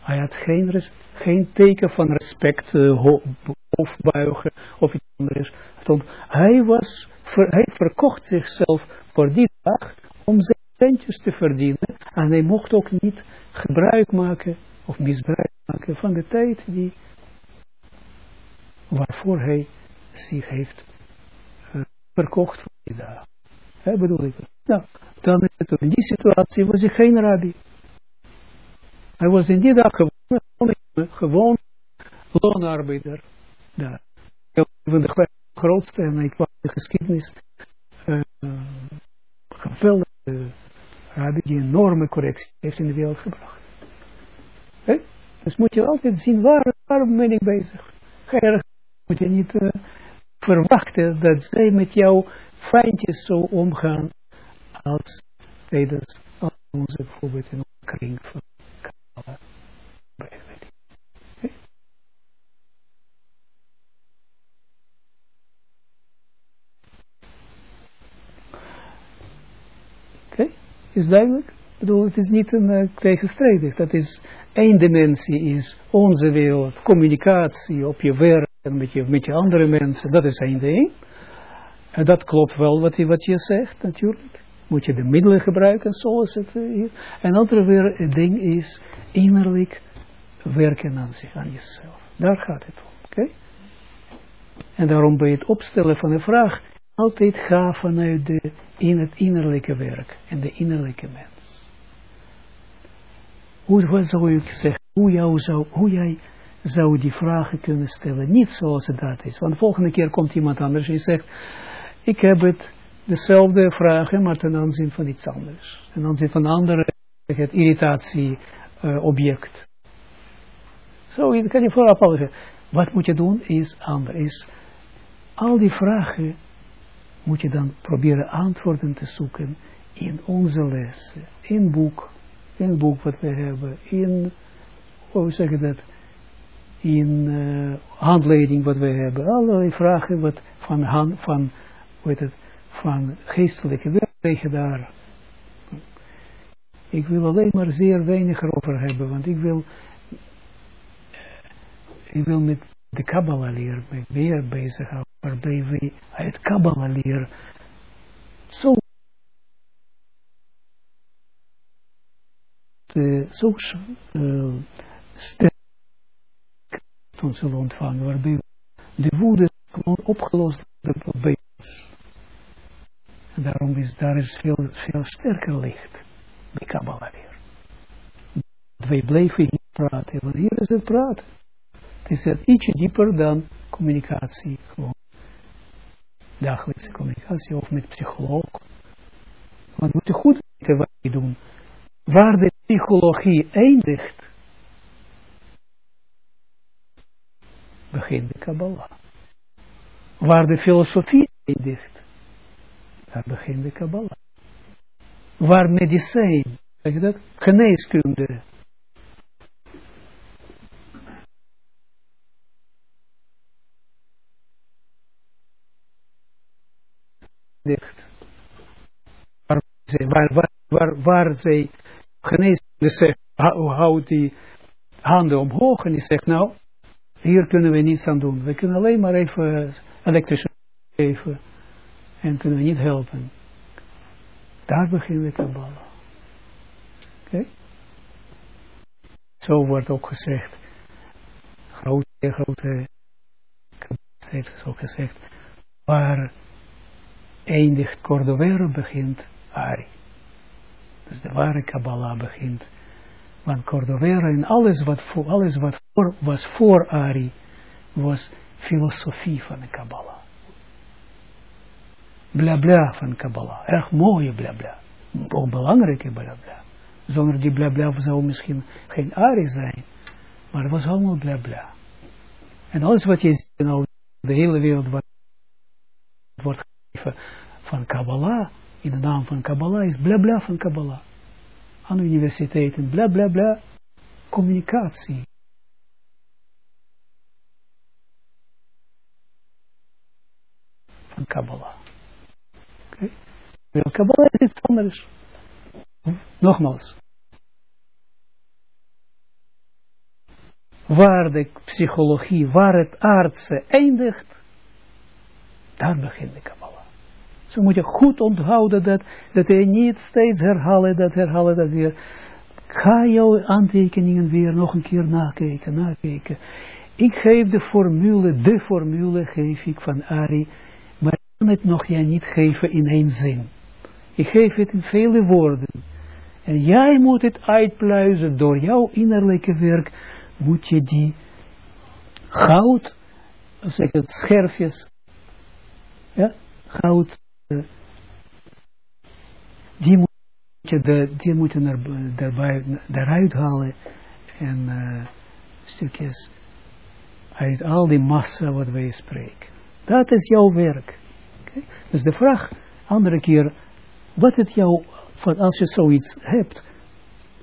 Hij had geen, geen teken van respect, uh, hoofdbuigen of iets anders. Hij, was, hij verkocht zichzelf voor die dag om zijn centjes te verdienen. En hij mocht ook niet gebruik maken of misbruik maken van de tijd die waarvoor hij zich heeft uh, verkocht voor die dag. Hè, bedoel ik. Nou, dan is het in die situatie was hij geen rabbi. Hij was in die dag gewoon, gewoon loonarbeider. Daar. De grootste en ik was de geschiedenis uh, geweldige rabbi die enorme correctie heeft in de wereld gebracht. Dus moet je altijd zien waar, waarom ben ik bezig. Ga moet je niet uh, verwachten dat zij met jou fijntjes zo omgaan als tijdens onze bijvoorbeeld in onze kring van Kabbalah. Oké, is duidelijk? Bedoel, het is niet een uh, tegenstrijdig. Dat is één dimensie, is onze wereld, communicatie op je werk en met je, met je andere mensen, dat is één ding. En dat klopt wel wat je, wat je zegt, natuurlijk. Moet je de middelen gebruiken, zoals het uh, hier. En andere weer, ding is innerlijk werken aan zich, aan jezelf. Daar gaat het om, oké? En daarom bij het opstellen van de vraag, altijd ga vanuit de, in het innerlijke werk en de innerlijke mens. Hoe, wat zou ik zeggen, hoe, zou, hoe jij zou die vragen kunnen stellen, niet zoals het dat is. Want de volgende keer komt iemand anders en zegt, ik heb het dezelfde vragen, maar ten aanzien van iets anders. Ten aanzien van andere, het irritatieobject. Uh, Zo, je kan je vooraf al. Wat moet je doen is anders. Is al die vragen moet je dan proberen antwoorden te zoeken in onze lessen, in boek, in boek wat we hebben, in, hoe zeg je dat, in uh, handleiding wat we hebben, allerlei vragen wat van, hand, van hoe het, van geestelijke wegen daar. Ik wil alleen maar zeer weinig erover hebben, want ik wil, ik wil met de Kabbalah leer meer bezighouden, waarbij we uit Kabbalah leer zo zo uh, sterk zullen ontvangen, waarbij de woede gewoon opgelost wordt bij ons. Daarom is daar is veel, veel sterker licht bij Kabbalah weer. Wij blijven hier praten, want hier is het praten. Is het ietsje dieper dan communicatie, gewoon dagelijkse communicatie of met psycholoog. Want we moeten goed weten wat doen. Waar de psychologie eindigt, begint de Kabbalah. Waar de filosofie eindigt, daar begint de Kabbalah. Waar medicijn, geneeskunde, Waar, waar, waar, waar, zij zegt, houdt die handen omhoog en die zegt, nou, hier kunnen we niets aan doen. We kunnen alleen maar even elektrische geven. En kunnen we niet helpen. Daar beginnen we te ballen. Okay? Zo wordt ook gezegd. Grote, grote. heeft ook gezegd. Waar eindigt Cordovero begint Ari. Dus de ware Kabbalah begint want Cordovera en alles wat, voor, alles wat voor, was voor Ari, was filosofie van de Kabbalah. Bla bla van Kabbalah. Erg mooie bla bla. Ook belangrijke bla bla. Zonder die bla bla zou misschien geen Ari zijn. Maar het was allemaal bla bla. En alles wat je ziet in de hele wereld wat wordt van Kabbalah, in de naam van Kabbalah, is bla bla van Kabbalah aan universiteiten, bla bla bla, communicatie. Van Kabbalah. Oké. Okay. Kabbalah is iets anders. Nogmaals. Waar de psychologie, waar het aardse eindigt, daar begint de Kabbalah. Zo moet je goed onthouden dat, dat je niet steeds herhalen, dat herhalen, dat weer. Ga jouw aantekeningen weer nog een keer nakijken, nakijken. Ik geef de formule, de formule geef ik van Ari, maar ik kan het nog jij niet geven in één zin. Ik geef het in vele woorden. En jij moet het uitpluizen door jouw innerlijke werk, moet je die goud, zeg het, scherfjes, ja, goud, die moet je, de, die moet je er, daarbij, eruit halen en uh, stukjes uit al die massa wat wij spreken. Dat is jouw werk. Dus de vraag, andere keer, wat het jou, als je zoiets hebt,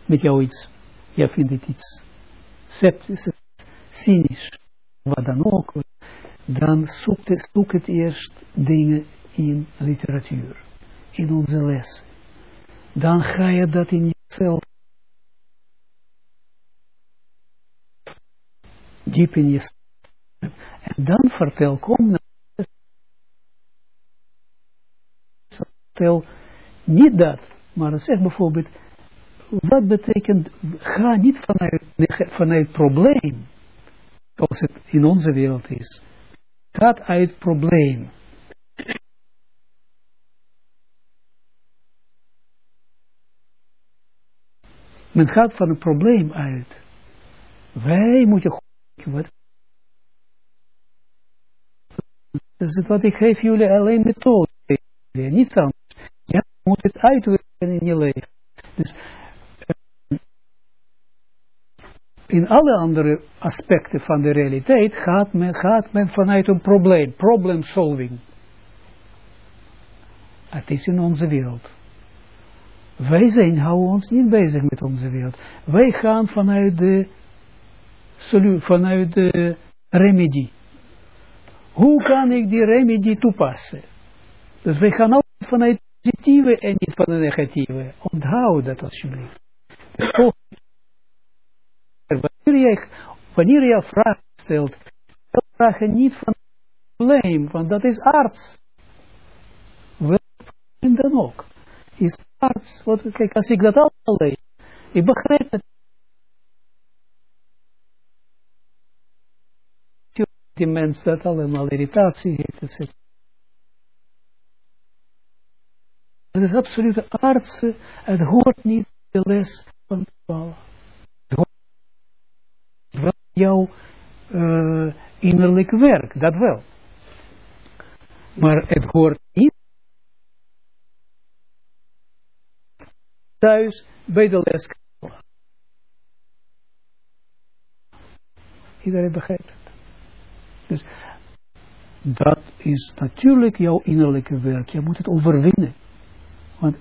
met jou iets, je vindt het iets sceptisch, cynisch, wat dan ook, dan zoek het, zoek het eerst dingen in literatuur, in onze lessen. Dan ga je dat in jezelf diep in jezelf. En dan vertel, kom naar vertel niet dat, maar zeg bijvoorbeeld, wat betekent, ga niet vanuit, vanuit probleem, zoals het in onze wereld is. Gaat uit probleem. Men gaat van een probleem uit. Wij moeten wat. Dat is wat ik geef jullie alleen methode. Niets anders. Je moet het uitwerken in je leven. Dus in alle andere aspecten van de realiteit gaat men, gaat men vanuit een probleem, problem solving. Het is in onze wereld. Wij zijn, houden ons niet bezig met onze wereld. Wij gaan vanuit de, vanuit de remedie. Hoe kan ik die remedie toepassen? Dus wij gaan altijd vanuit positieve en niet van de negatieve. Onthoud dat alsjeblieft. Dus wanneer je, wanneer je vragen stelt, stel vragen niet van het probleem, want dat is arts. Welk probleem dan ook. Is arts, wat, kijk, als ik dat al lees, ik begrijp het. Die mens dat allemaal irritatie heeft, etc. Het is absolute artsen, het hoort niet de les van de wel jouw uh, innerlijk werk, dat wel. Maar het hoort niet thuis bij de les. Iedereen begrijpt het. Dus dat is natuurlijk jouw innerlijke werk. Je moet het overwinnen. Want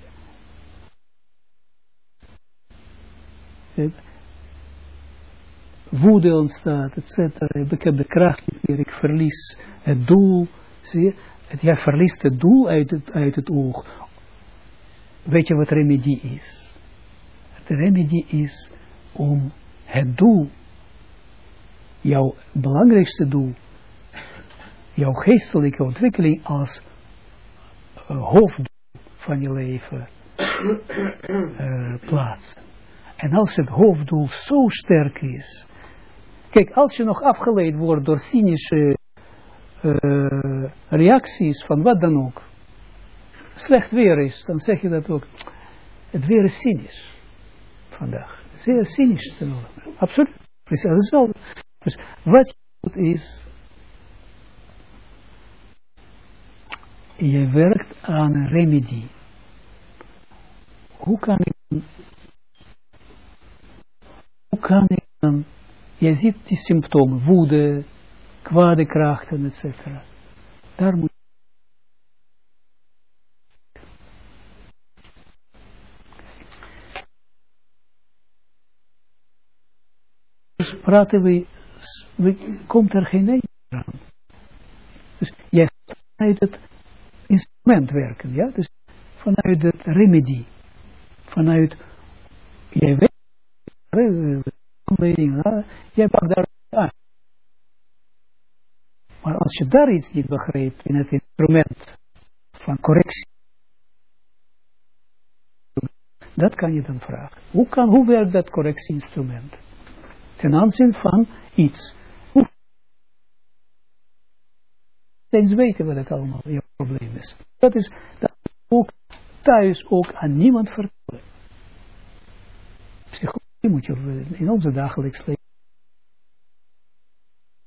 woede ontstaat, et cetera. Ik heb de kracht niet meer, ik verlies het doel. Zie je? Jij verliest het doel uit uit het oog. Weet je wat remedie is? De remedie is om het doel, jouw belangrijkste doel, jouw geestelijke ontwikkeling als uh, hoofddoel van je leven uh, plaatsen. En als het hoofddoel zo sterk is, Kijk, als je nog afgeleid wordt door cynische uh, reacties van wat dan ook, slecht weer is, dan zeg je dat ook. Het weer is cynisch vandaag. Zeer cynisch. Absoluut. Precies hetzelfde. Dus wat je doet is, je werkt aan een remedie. Hoe kan ik, hoe kan ik dan je ziet die symptomen, woede, kwade krachten, etc. Daar moet Dus praten we, komt er geen nee aan. Dus jij gaat vanuit het instrument werken, ja, dus vanuit het remedie, vanuit, jij weet, jij pakt daar aan. Maar als je daar iets niet begrijpt in het instrument van correctie. Dat kan je dan vragen. Hoe, kan, hoe werkt dat correctieinstrument? Ten aanzien van iets. Eens weten we dat allemaal, je probleem is. Dat is dat ook thuis ook aan niemand vertellen. Psychologie moet je in onze dagelijks leven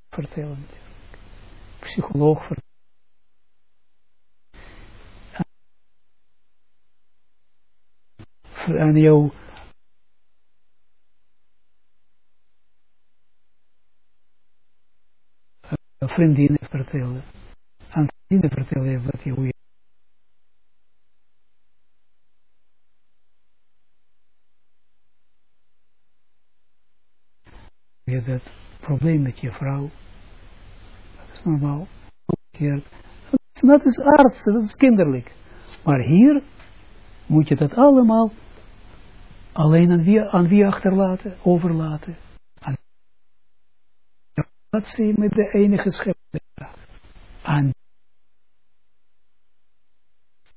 vertellen. Psycholoog vertellen. aan jou vriendinnen vertellen. Aan vriendinnen vertellen wat je, hoe je je dat probleem met je vrouw. Dat is normaal. Dat is arts, dat is kinderlijk. Maar hier moet je dat allemaal alleen aan wie, aan wie achterlaten, overlaten. Wat zie met de enige schepper. Aan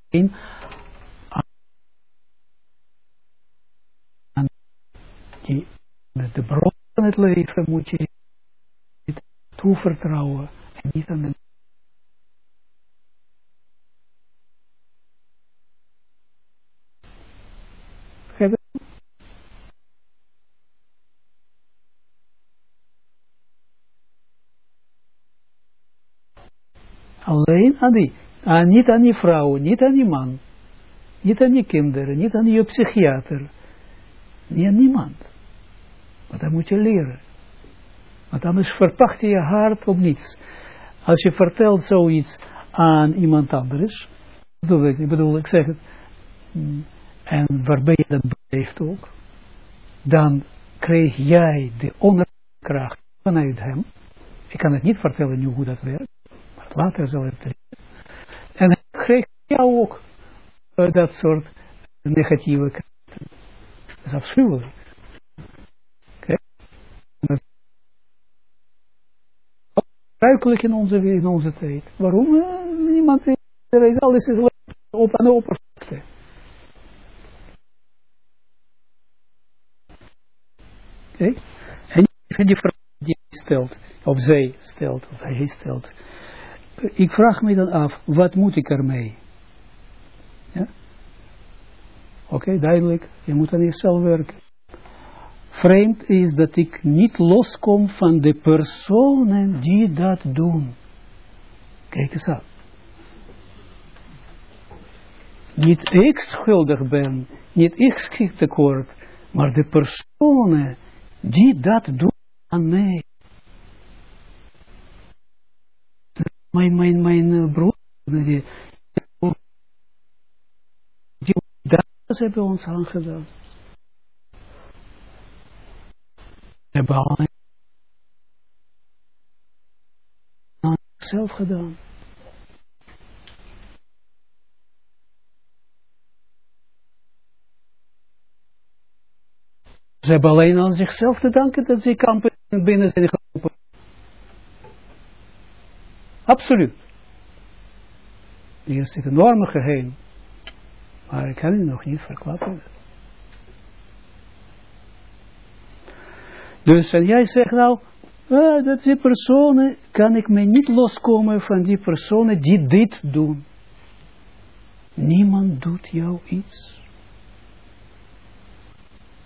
in aan die met de bron van het leven moet je toevertrouwen en niet aan de Alleen aan die. Aan, niet aan die vrouw, niet aan die man. Niet aan die kinderen, niet aan je psychiater. Niet aan niemand. Maar dat moet je leren. Want anders verpacht je je hart op niets. Als je vertelt zoiets aan iemand anders, ik, bedoel, ik zeg het, en waarbij je dat beleeft ook, dan krijg jij de onderkracht vanuit hem. Ik kan het niet vertellen nu hoe dat werkt, later zal het En hij krijgt jou ook uh, dat soort negatieve krachten. Dat is afschuwelijk. gebruikelijk in onze, in onze tijd. Waarom? Uh, niemand, er is alles op aan de oppervlakte. Oké? Okay? En die vraag die hij stelt, of zij stelt, of hij stelt. Ik vraag me dan af, wat moet ik ermee? Ja? Oké, duidelijk. Je moet aan jezelf werken vreemd is dat ik niet loskom van de personen die dat doen. Kijk eens aan. Niet ik schuldig ben, niet ik schiet tekort, maar de personen die dat doen aan mij. Mijn, mijn, mijn broer, die, die dat hebben ons aangedaan. hebben al aan zichzelf gedaan. Ze hebben alleen aan zichzelf te danken dat ze kampen binnen zijn Absoluut. Hier zit een enorme geheim. Maar ik kan het nog niet verklappen. Dus en jij zegt nou, ah, dat die personen, kan ik me niet loskomen van die personen die dit doen. Niemand doet jou iets.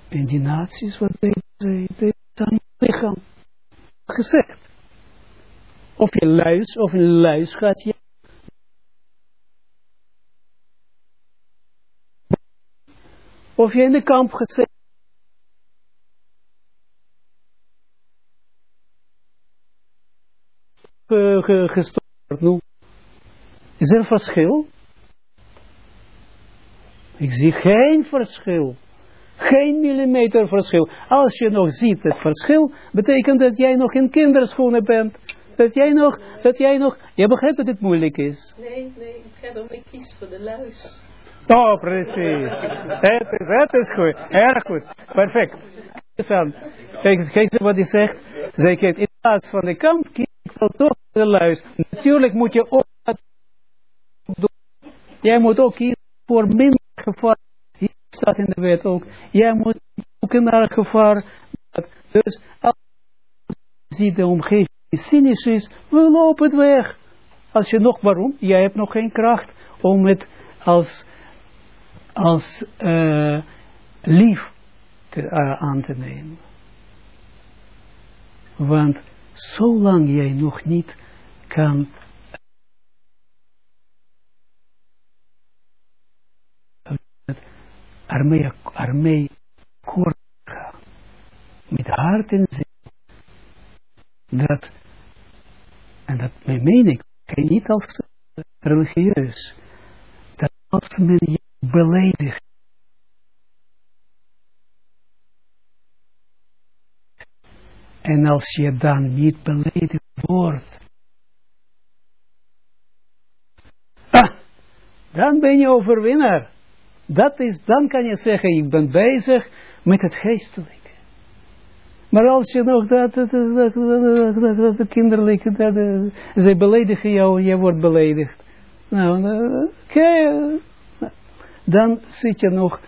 En die naties, wat deden ze? Is aan je lichaam. Gezegd. Of je luis, of een luis gaat je. Of je in de kamp gezet gestoord. Nu, is er verschil? Ik zie geen verschil. Geen millimeter verschil. Als je nog ziet het verschil, betekent dat jij nog in kinderschoenen bent. Dat jij nog, dat jij nog, je begrijpt dat het moeilijk is. Nee, nee, ik ga dan ik kies voor de luis. Oh, precies. het, is, goed. Erg goed. Perfect. Kijk, kijk eens wat hij zegt. Zeker in plaats van de kamp, kies ik toch de luis. Natuurlijk moet je ook doen. Jij moet ook kiezen voor minder gevaar. Hier staat in de wet ook. Jij moet zoeken naar gevaar. Dus als je ziet de omgeving cynisch is, we lopen het weg. Als je nog, waarom? Jij hebt nog geen kracht om het als, als lief te, aan te nemen. Want zolang jij nog niet kan armee kort gaan, met hart en zin, dat, en dat meen ik, niet als religieus, dat als men je beledigt, en als je dan niet beledigd wordt, dan ben je overwinnaar. Dat is, dan kan je zeggen, ik ben bezig met het geestelijke. Maar als je nog dat, dat, dat, dat, kinderlijke, dat, ze beledigen jou, jij wordt beledigd. Nou, oké, okay, dan zit je nog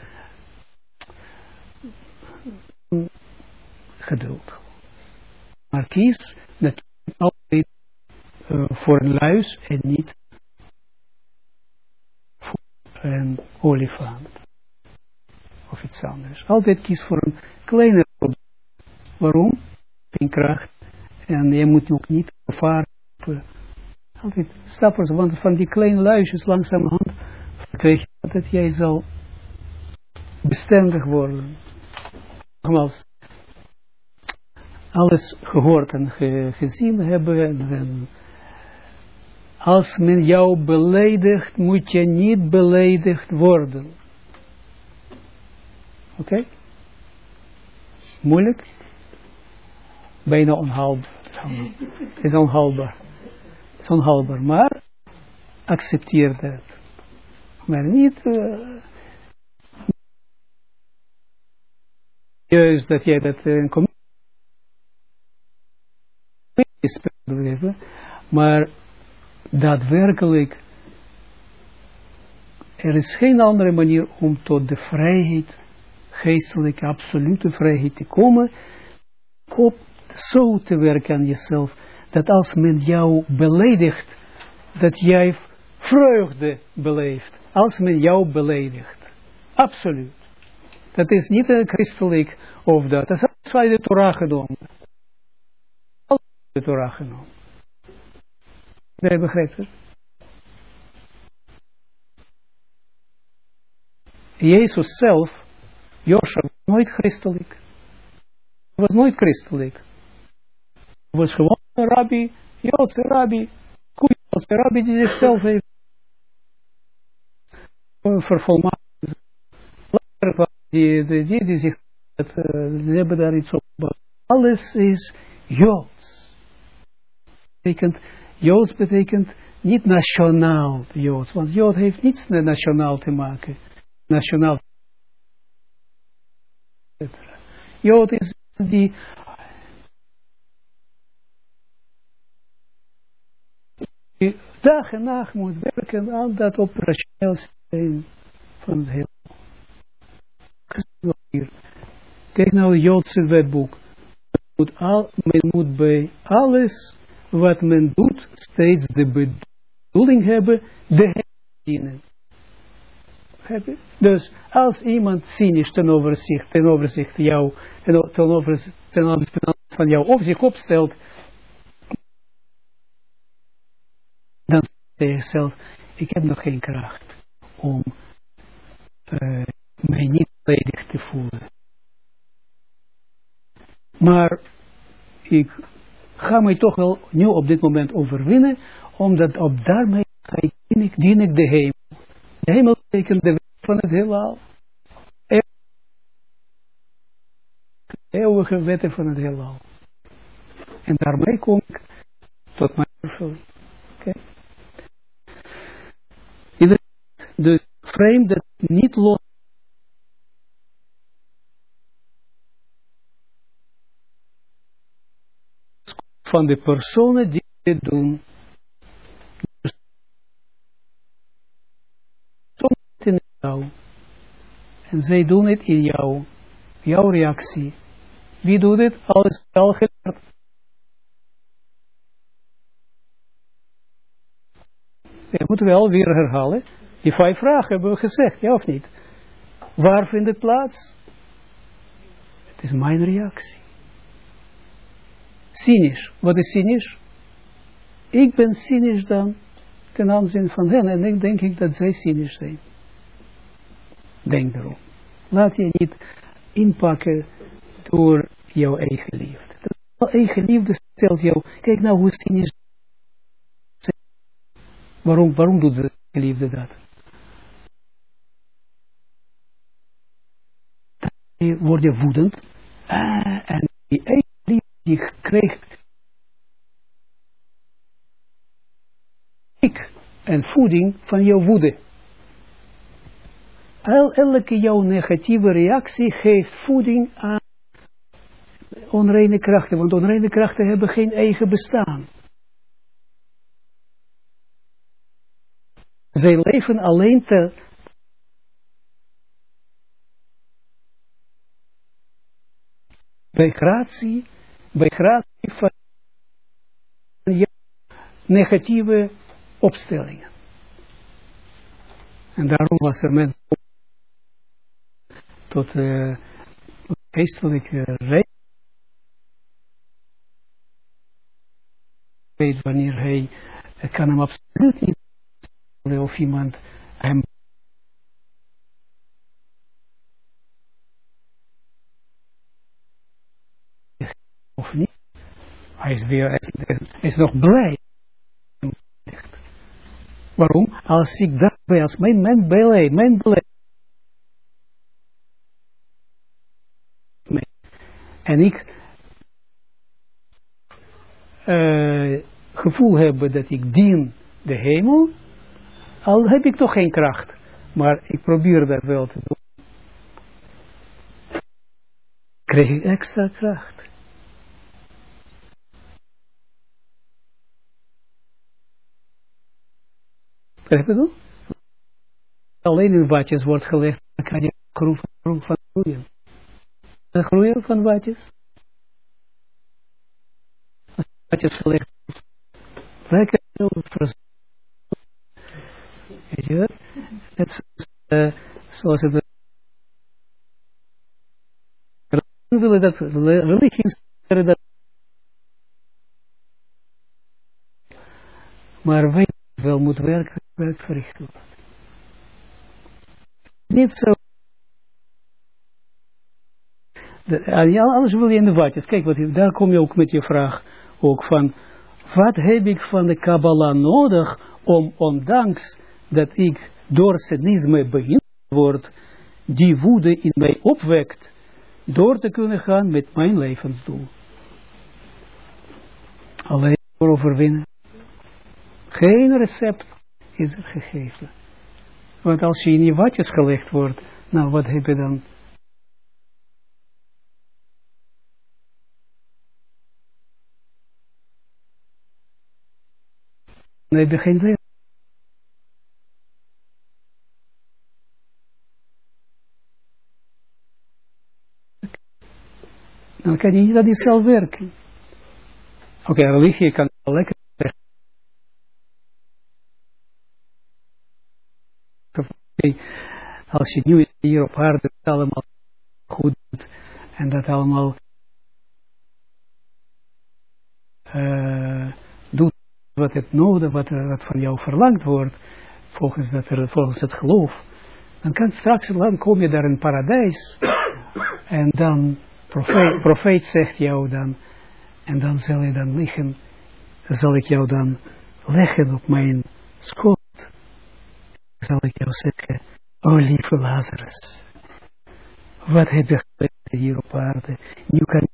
geduld. Maar kies natuurlijk altijd uh, voor een luis en niet voor een olifant. Of iets anders. Altijd kies voor een kleine product. Waarom? Geen kracht. En je moet ook niet gevaar. Altijd stappen, want van die kleine luisjes langzamerhand krijg je dat jij zal bestendig worden. Nogmaals, alles gehoord en ge, gezien hebben. En als men jou beledigt, moet je niet beledigd worden. Oké? Moeilijk? Bijna onhaalbaar. Is onhaalbaar. Is onhaalbaar, maar accepteer dat. Maar niet... Uh, juist dat jij dat uh, een commissie maar daadwerkelijk er is geen andere manier om tot de vrijheid, geestelijke absolute vrijheid te komen, op zo te werken aan jezelf, dat als men jou beledigt, dat jij vreugde beleeft, als men jou beledigt. Absoluut. Dat is niet een christelijk of dat. Dat is uit de Torah genomen. de Torah genomen. Nee, begrijpt het? Jezus zelf, Joshua, was nooit christelijk. Was nooit christelijk. Was gewoon een rabbi, Joodse rabbi, goede Joodse rabbi die zichzelf heeft vervolmaakt. Die, die, die, die zich, het, uh, ze hebben daar iets op. Alles is Joods. Betekent, Joods betekent niet nationaal Joods, want Jood heeft niets met nationaal te maken. Nationaal. Jood is die dag en nacht moet werken aan dat operationeel systeem van het hele. Kijk nou het Joodse wetboek. Moet, al, men moet bij alles wat men doet steeds de bedoeling hebben de dienen. Dus als iemand cynisch ten overzicht, ten overzicht jou, ten, overzicht ten overzicht van jou op zich opstelt, ik heb nog geen kracht om uh, mij niet ledig te voelen. Maar ik ga mij toch wel nu op dit moment overwinnen, omdat op daarmee dien ik, dien ik de hemel. De hemel betekent de weg van het heelal. Eeuwige wetten van het heelal. En daarmee kom ik tot mijn vervulling. De dat niet los van de personen die dit doen. En zij doen het in jou. Jouw reactie. Wie doet het? Alles wel geleerd. Je moet wel weer herhalen. Die vijf vragen hebben we gezegd, ja of niet? Waar vindt het plaats? Het is mijn reactie. Cynisch. Wat is cynisch? Ik ben cynisch dan ten aanzien van hen. En dan denk ik dat zij cynisch zijn. Denk erom. Laat je niet inpakken door jouw eigen liefde. Jouw eigen liefde stelt jou, kijk nou hoe cynisch. Waarom, waarom doet de liefde dat? Dan word je woedend. Ah, en die liefde die krijgt ik en voeding van jouw woede. El, elke jouw negatieve reactie geeft voeding aan onreine krachten, want onreine krachten hebben geen eigen bestaan. Zij leven alleen te bij gratie, bij gratie van negatieve opstellingen. En daarom was er mensen tot uh, geestelijke reden wanneer hij, het kan hem absoluut niet of iemand hem of niet. Hij is weer, hij is nog blij. Waarom? Als ik daarbij, als mijn, mijn beleid, mijn beleid, en ik uh, gevoel heb dat ik dien de hemel, al heb ik toch geen kracht, maar ik probeer dat wel te doen, krijg ik extra kracht. Begrijp je dat? Alleen in watjes wordt gelegd, dan kan je groen van, groeien. De groeien van watjes. Als watjes gelegd lekker Weet je wat? Net zoals, uh, zoals het willen dat religies dat maar wij wel moet werk, werk verrichten. Niet zo. De, anders wil je in de watjes. Kijk, wat, daar kom je ook met je vraag ook van, wat heb ik van de Kabbalah nodig om, ondanks dat ik door cynisme beïnvloed word, die woede in mij opwekt, door te kunnen gaan met mijn levensdoel. Alleen voor overwinnen. Geen recept is er gegeven. Want als je in je watjes gelegd wordt, nou wat heb je dan? Dan heb je geen leven. Dan kan je niet aan jezelf werken. Oké, religie kan lekker als je nu hier op aarde het allemaal goed doet en dat allemaal uh, doet wat het nodig, wat, wat van jou verlangd wordt, volgens, dat volgens het geloof, dan kan straks, dan kom je daar in paradijs en dan, profeet, profeet zegt jou dan, en dan zal je dan liggen, zal ik jou dan leggen op mijn schoot zal ik jou zeggen, o lieve Lazarus, wat heb je gedaan hier op aarde? Kan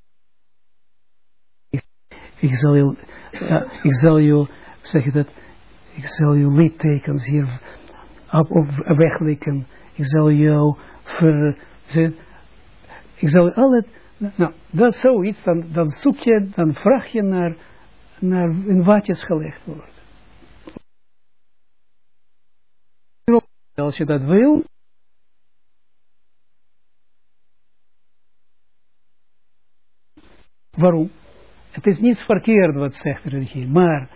ik, zal je, ja, ik zal je, zeg je dat, ik zal je littekens hier op, op weglikken. Ik zal jou ver, ik zal alle, nou, dat zoiets, dan, dan zoek je, dan vraag je naar, naar in watjes gelegd wordt. als je dat wil, waarom? Het is niets verkeerd wat zegt de religie, maar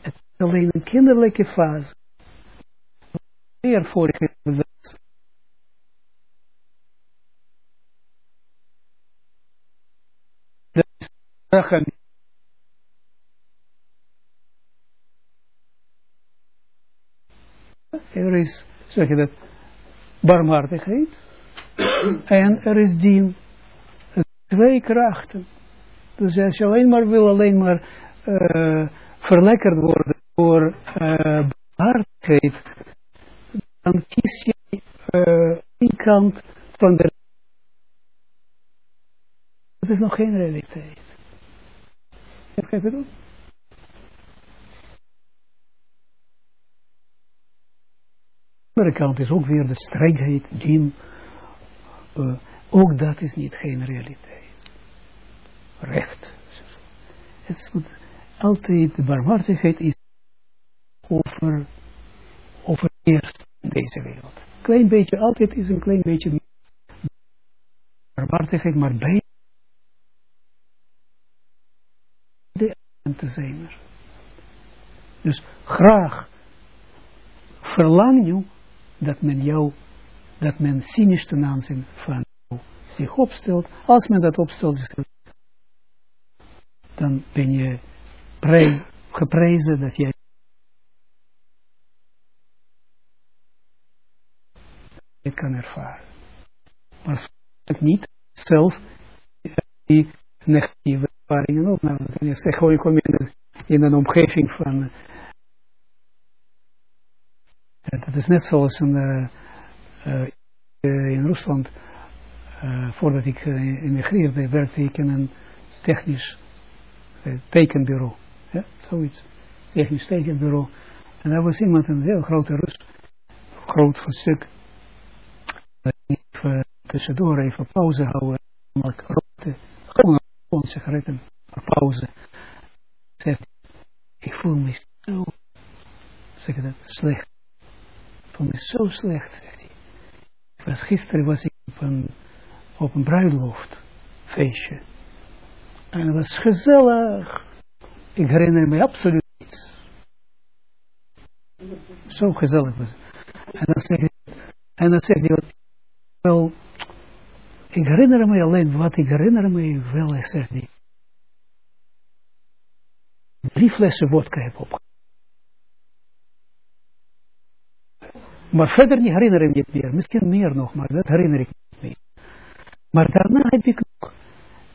het is alleen een kinderlijke fase. Meer vorige Dat is er is, zeg je dat, barmhartigheid en er is dien. Twee krachten. Dus als je alleen maar wil, alleen maar uh, verlekkerd worden door uh, barmhartigheid, dan kies je uh, die kant van de dat is nog geen realiteit. Begrijp je dat? De andere kant is ook weer de strengheid, dien. Uh, ook dat is niet geen realiteit. Recht. Het is goed. Altijd de barmhartigheid is over, over eerst in deze wereld. Klein beetje, altijd is een klein beetje barmhartigheid, maar bij de te zijn er. Dus graag verlang je dat men jou, dat men cynisch ten aanzien van jou zich opstelt. Als men dat opstelt, dan ben je geprezen dat jij het kan ervaren. Maar het niet zelf die negatieve ervaringen op. Nou, je zegt gewoon, komt in, in een omgeving van dat is net zoals uh, uh, in Rusland, uh, voordat ik emigreerde, werkte ik in een technisch tekenbureau. Zoiets. Technisch tekenbureau. En daar was iemand, een heel grote Rus, groot van stuk. Even tussendoor even pauze houden. Maar rookte gewoon een sigaretten, pauze. Zegt, ik voel me zo, zeg dat, slecht vond me zo slecht, zegt hij. Was, gisteren was ik op een, op een bruiloftfeestje. En het was gezellig. Ik herinner me absoluut niets. Zo gezellig was het. En dan zegt hij, en dan zegt hij, wel, ik herinner me alleen, wat ik herinner me wel, zegt hij. Drie flessen vodka heb opgehaald. Maar verder niet herinner ik niet meer. Misschien meer nog, maar dat herinner ik niet meer. Maar daarna heb ik nog,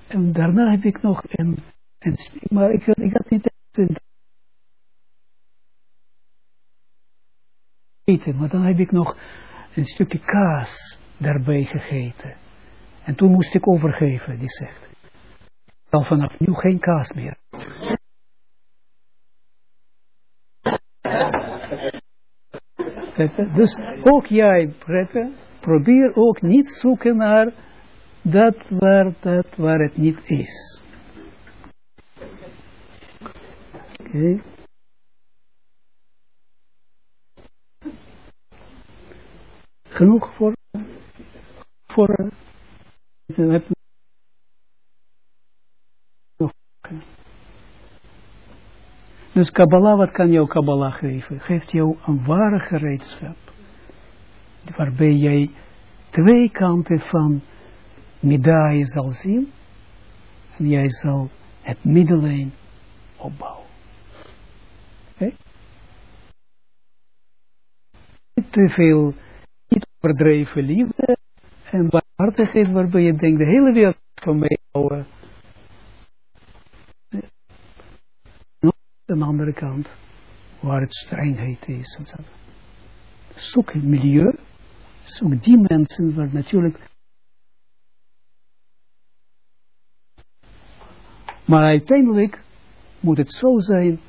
en daarna heb ik nog, en, en maar ik, ik had niet eten, maar dan heb ik nog een stukje kaas daarbij gegeten. En toen moest ik overgeven, die zegt. Al vanaf nu geen kaas meer. Dus ook jij, probeer ook niet zoeken naar dat waar, dat waar het niet is. Genoeg voor, voor, uh, Dus Kabbalah, wat kan jou Kabbalah geven? Geeft jou een ware gereedschap. Waarbij jij twee kanten van medaille zal zien. En jij zal het middellijn opbouwen. Okay? Niet te veel, niet overdreven liefde en waardigheid waarbij je denkt de hele wereld van mij houden de andere kant, waar het strengheid is. Zoek een milieu, zoek die mensen waar natuurlijk... Maar uiteindelijk moet het zo zijn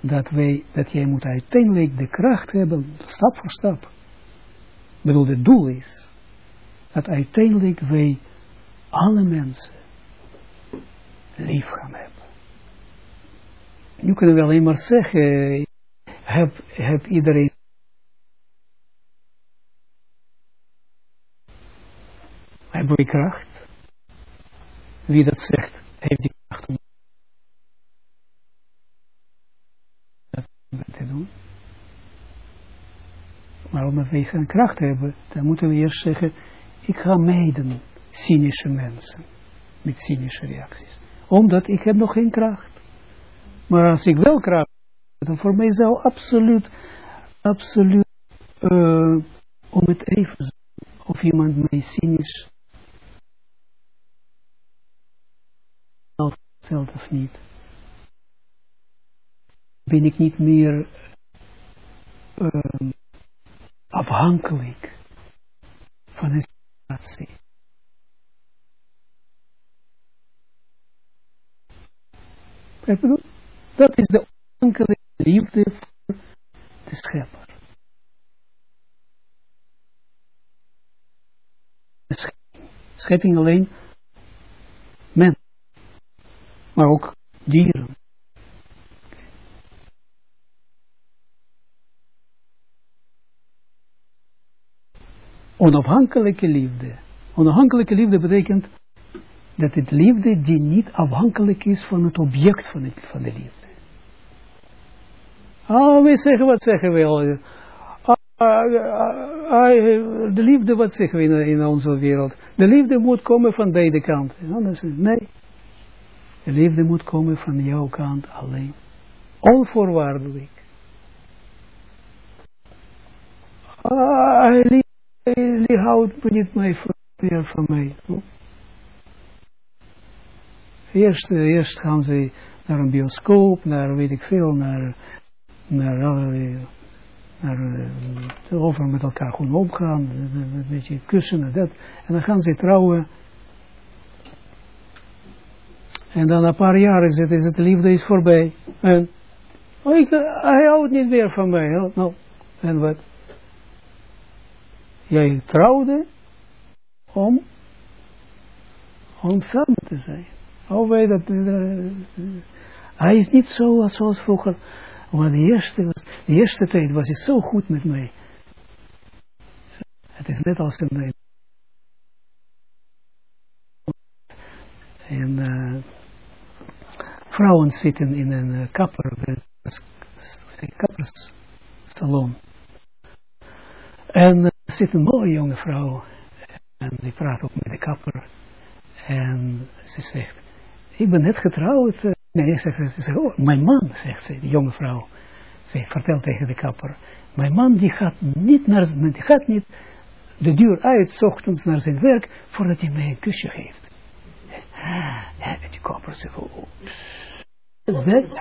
dat, wij, dat jij moet uiteindelijk de kracht hebben, stap voor stap. Ik bedoel, het doel is dat uiteindelijk wij alle mensen lief gaan hebben. Nu kunnen we alleen maar zeggen, heb, heb iedereen heb Hebben we kracht? Wie dat zegt, heeft die kracht om dat te doen. Maar omdat we geen kracht hebben, dan moeten we eerst zeggen, ik ga mijden cynische mensen met cynische reacties. Omdat ik heb nog geen kracht. Maar als ik wel kracht heb, dan voor mij zou absoluut, absoluut uh, om het even zijn of iemand mij cynisch stelt of niet. Ben ik niet meer uh, afhankelijk van een situatie. Dat is de enkele liefde voor de schepper. De schepping, schepping alleen men, maar ook dieren. Onafhankelijke liefde. Onafhankelijke liefde betekent dat het liefde die niet afhankelijk is van het object van, het, van de liefde. Ah, we zeggen, wat zeggen we al? De liefde, wat zeggen we in, in, onze wereld? De liefde moet komen van beide kanten. Nee. De liefde moet komen van jouw kant alleen. Onvoorwaardelijk. Ah, liefde houdt niet meer van mij. Eerst, eerst gaan ze naar een bioscoop, naar weet ik veel, naar, naar allerlei, naar, uh, over met elkaar gewoon omgaan, een beetje kussen en dat. En dan gaan ze trouwen. En dan een paar jaar is het, is het liefde is voorbij. En oh, ik, hij houdt niet meer van mij. Nou, en wat? Jij trouwde om, om samen te zijn. Oh, dat, hij is niet zo zoals vroeger. Maar de eerste, was, de eerste tijd was hij zo goed met mij. Het is net als een... En uh, vrouwen zitten in een uh, kapper, kapperssalon. En er zit een mooie jonge vrouw. En die praat ook met de kapper. En ze zegt, ik ben net getrouwd. Eh, nee, zegt, zegt, oh, mijn man, zegt ze, die jonge vrouw. Ze vertelt tegen de kapper. Mijn man die gaat niet naar, die gaat niet de deur uit, ochtends naar zijn werk, voordat hij mij een kusje geeft. En die kapper zegt, oh,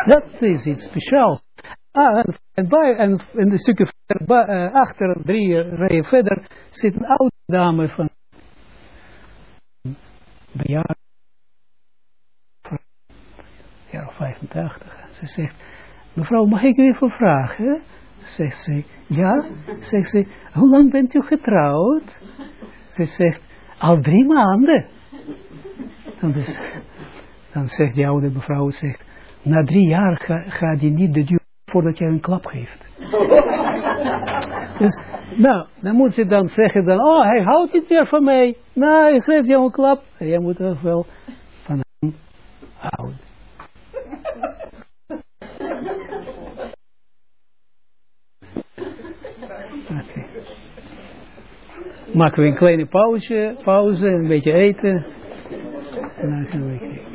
dat, is iets speciaals. Ah, en, bij, en, en de stukken uh, achter, drie rijen verder, zit een oude dame van bejaard jaar of 85. Ze zegt, mevrouw, mag ik u even vragen? Zegt ze, ja. Zegt ze, hoe lang bent u getrouwd? Ze zegt, al drie maanden. Dan, dus, dan zegt die oude mevrouw, zegt, na drie jaar gaat ga je niet de duur voordat je een klap geeft. dus, nou, dan moet ze dan zeggen, dan, oh, hij houdt niet meer van mij. Nou, ik geef jou een klap. En jij moet wel van hem houden. Maken we een kleine pauze, pauze, een beetje eten. En dan gaan we kijken.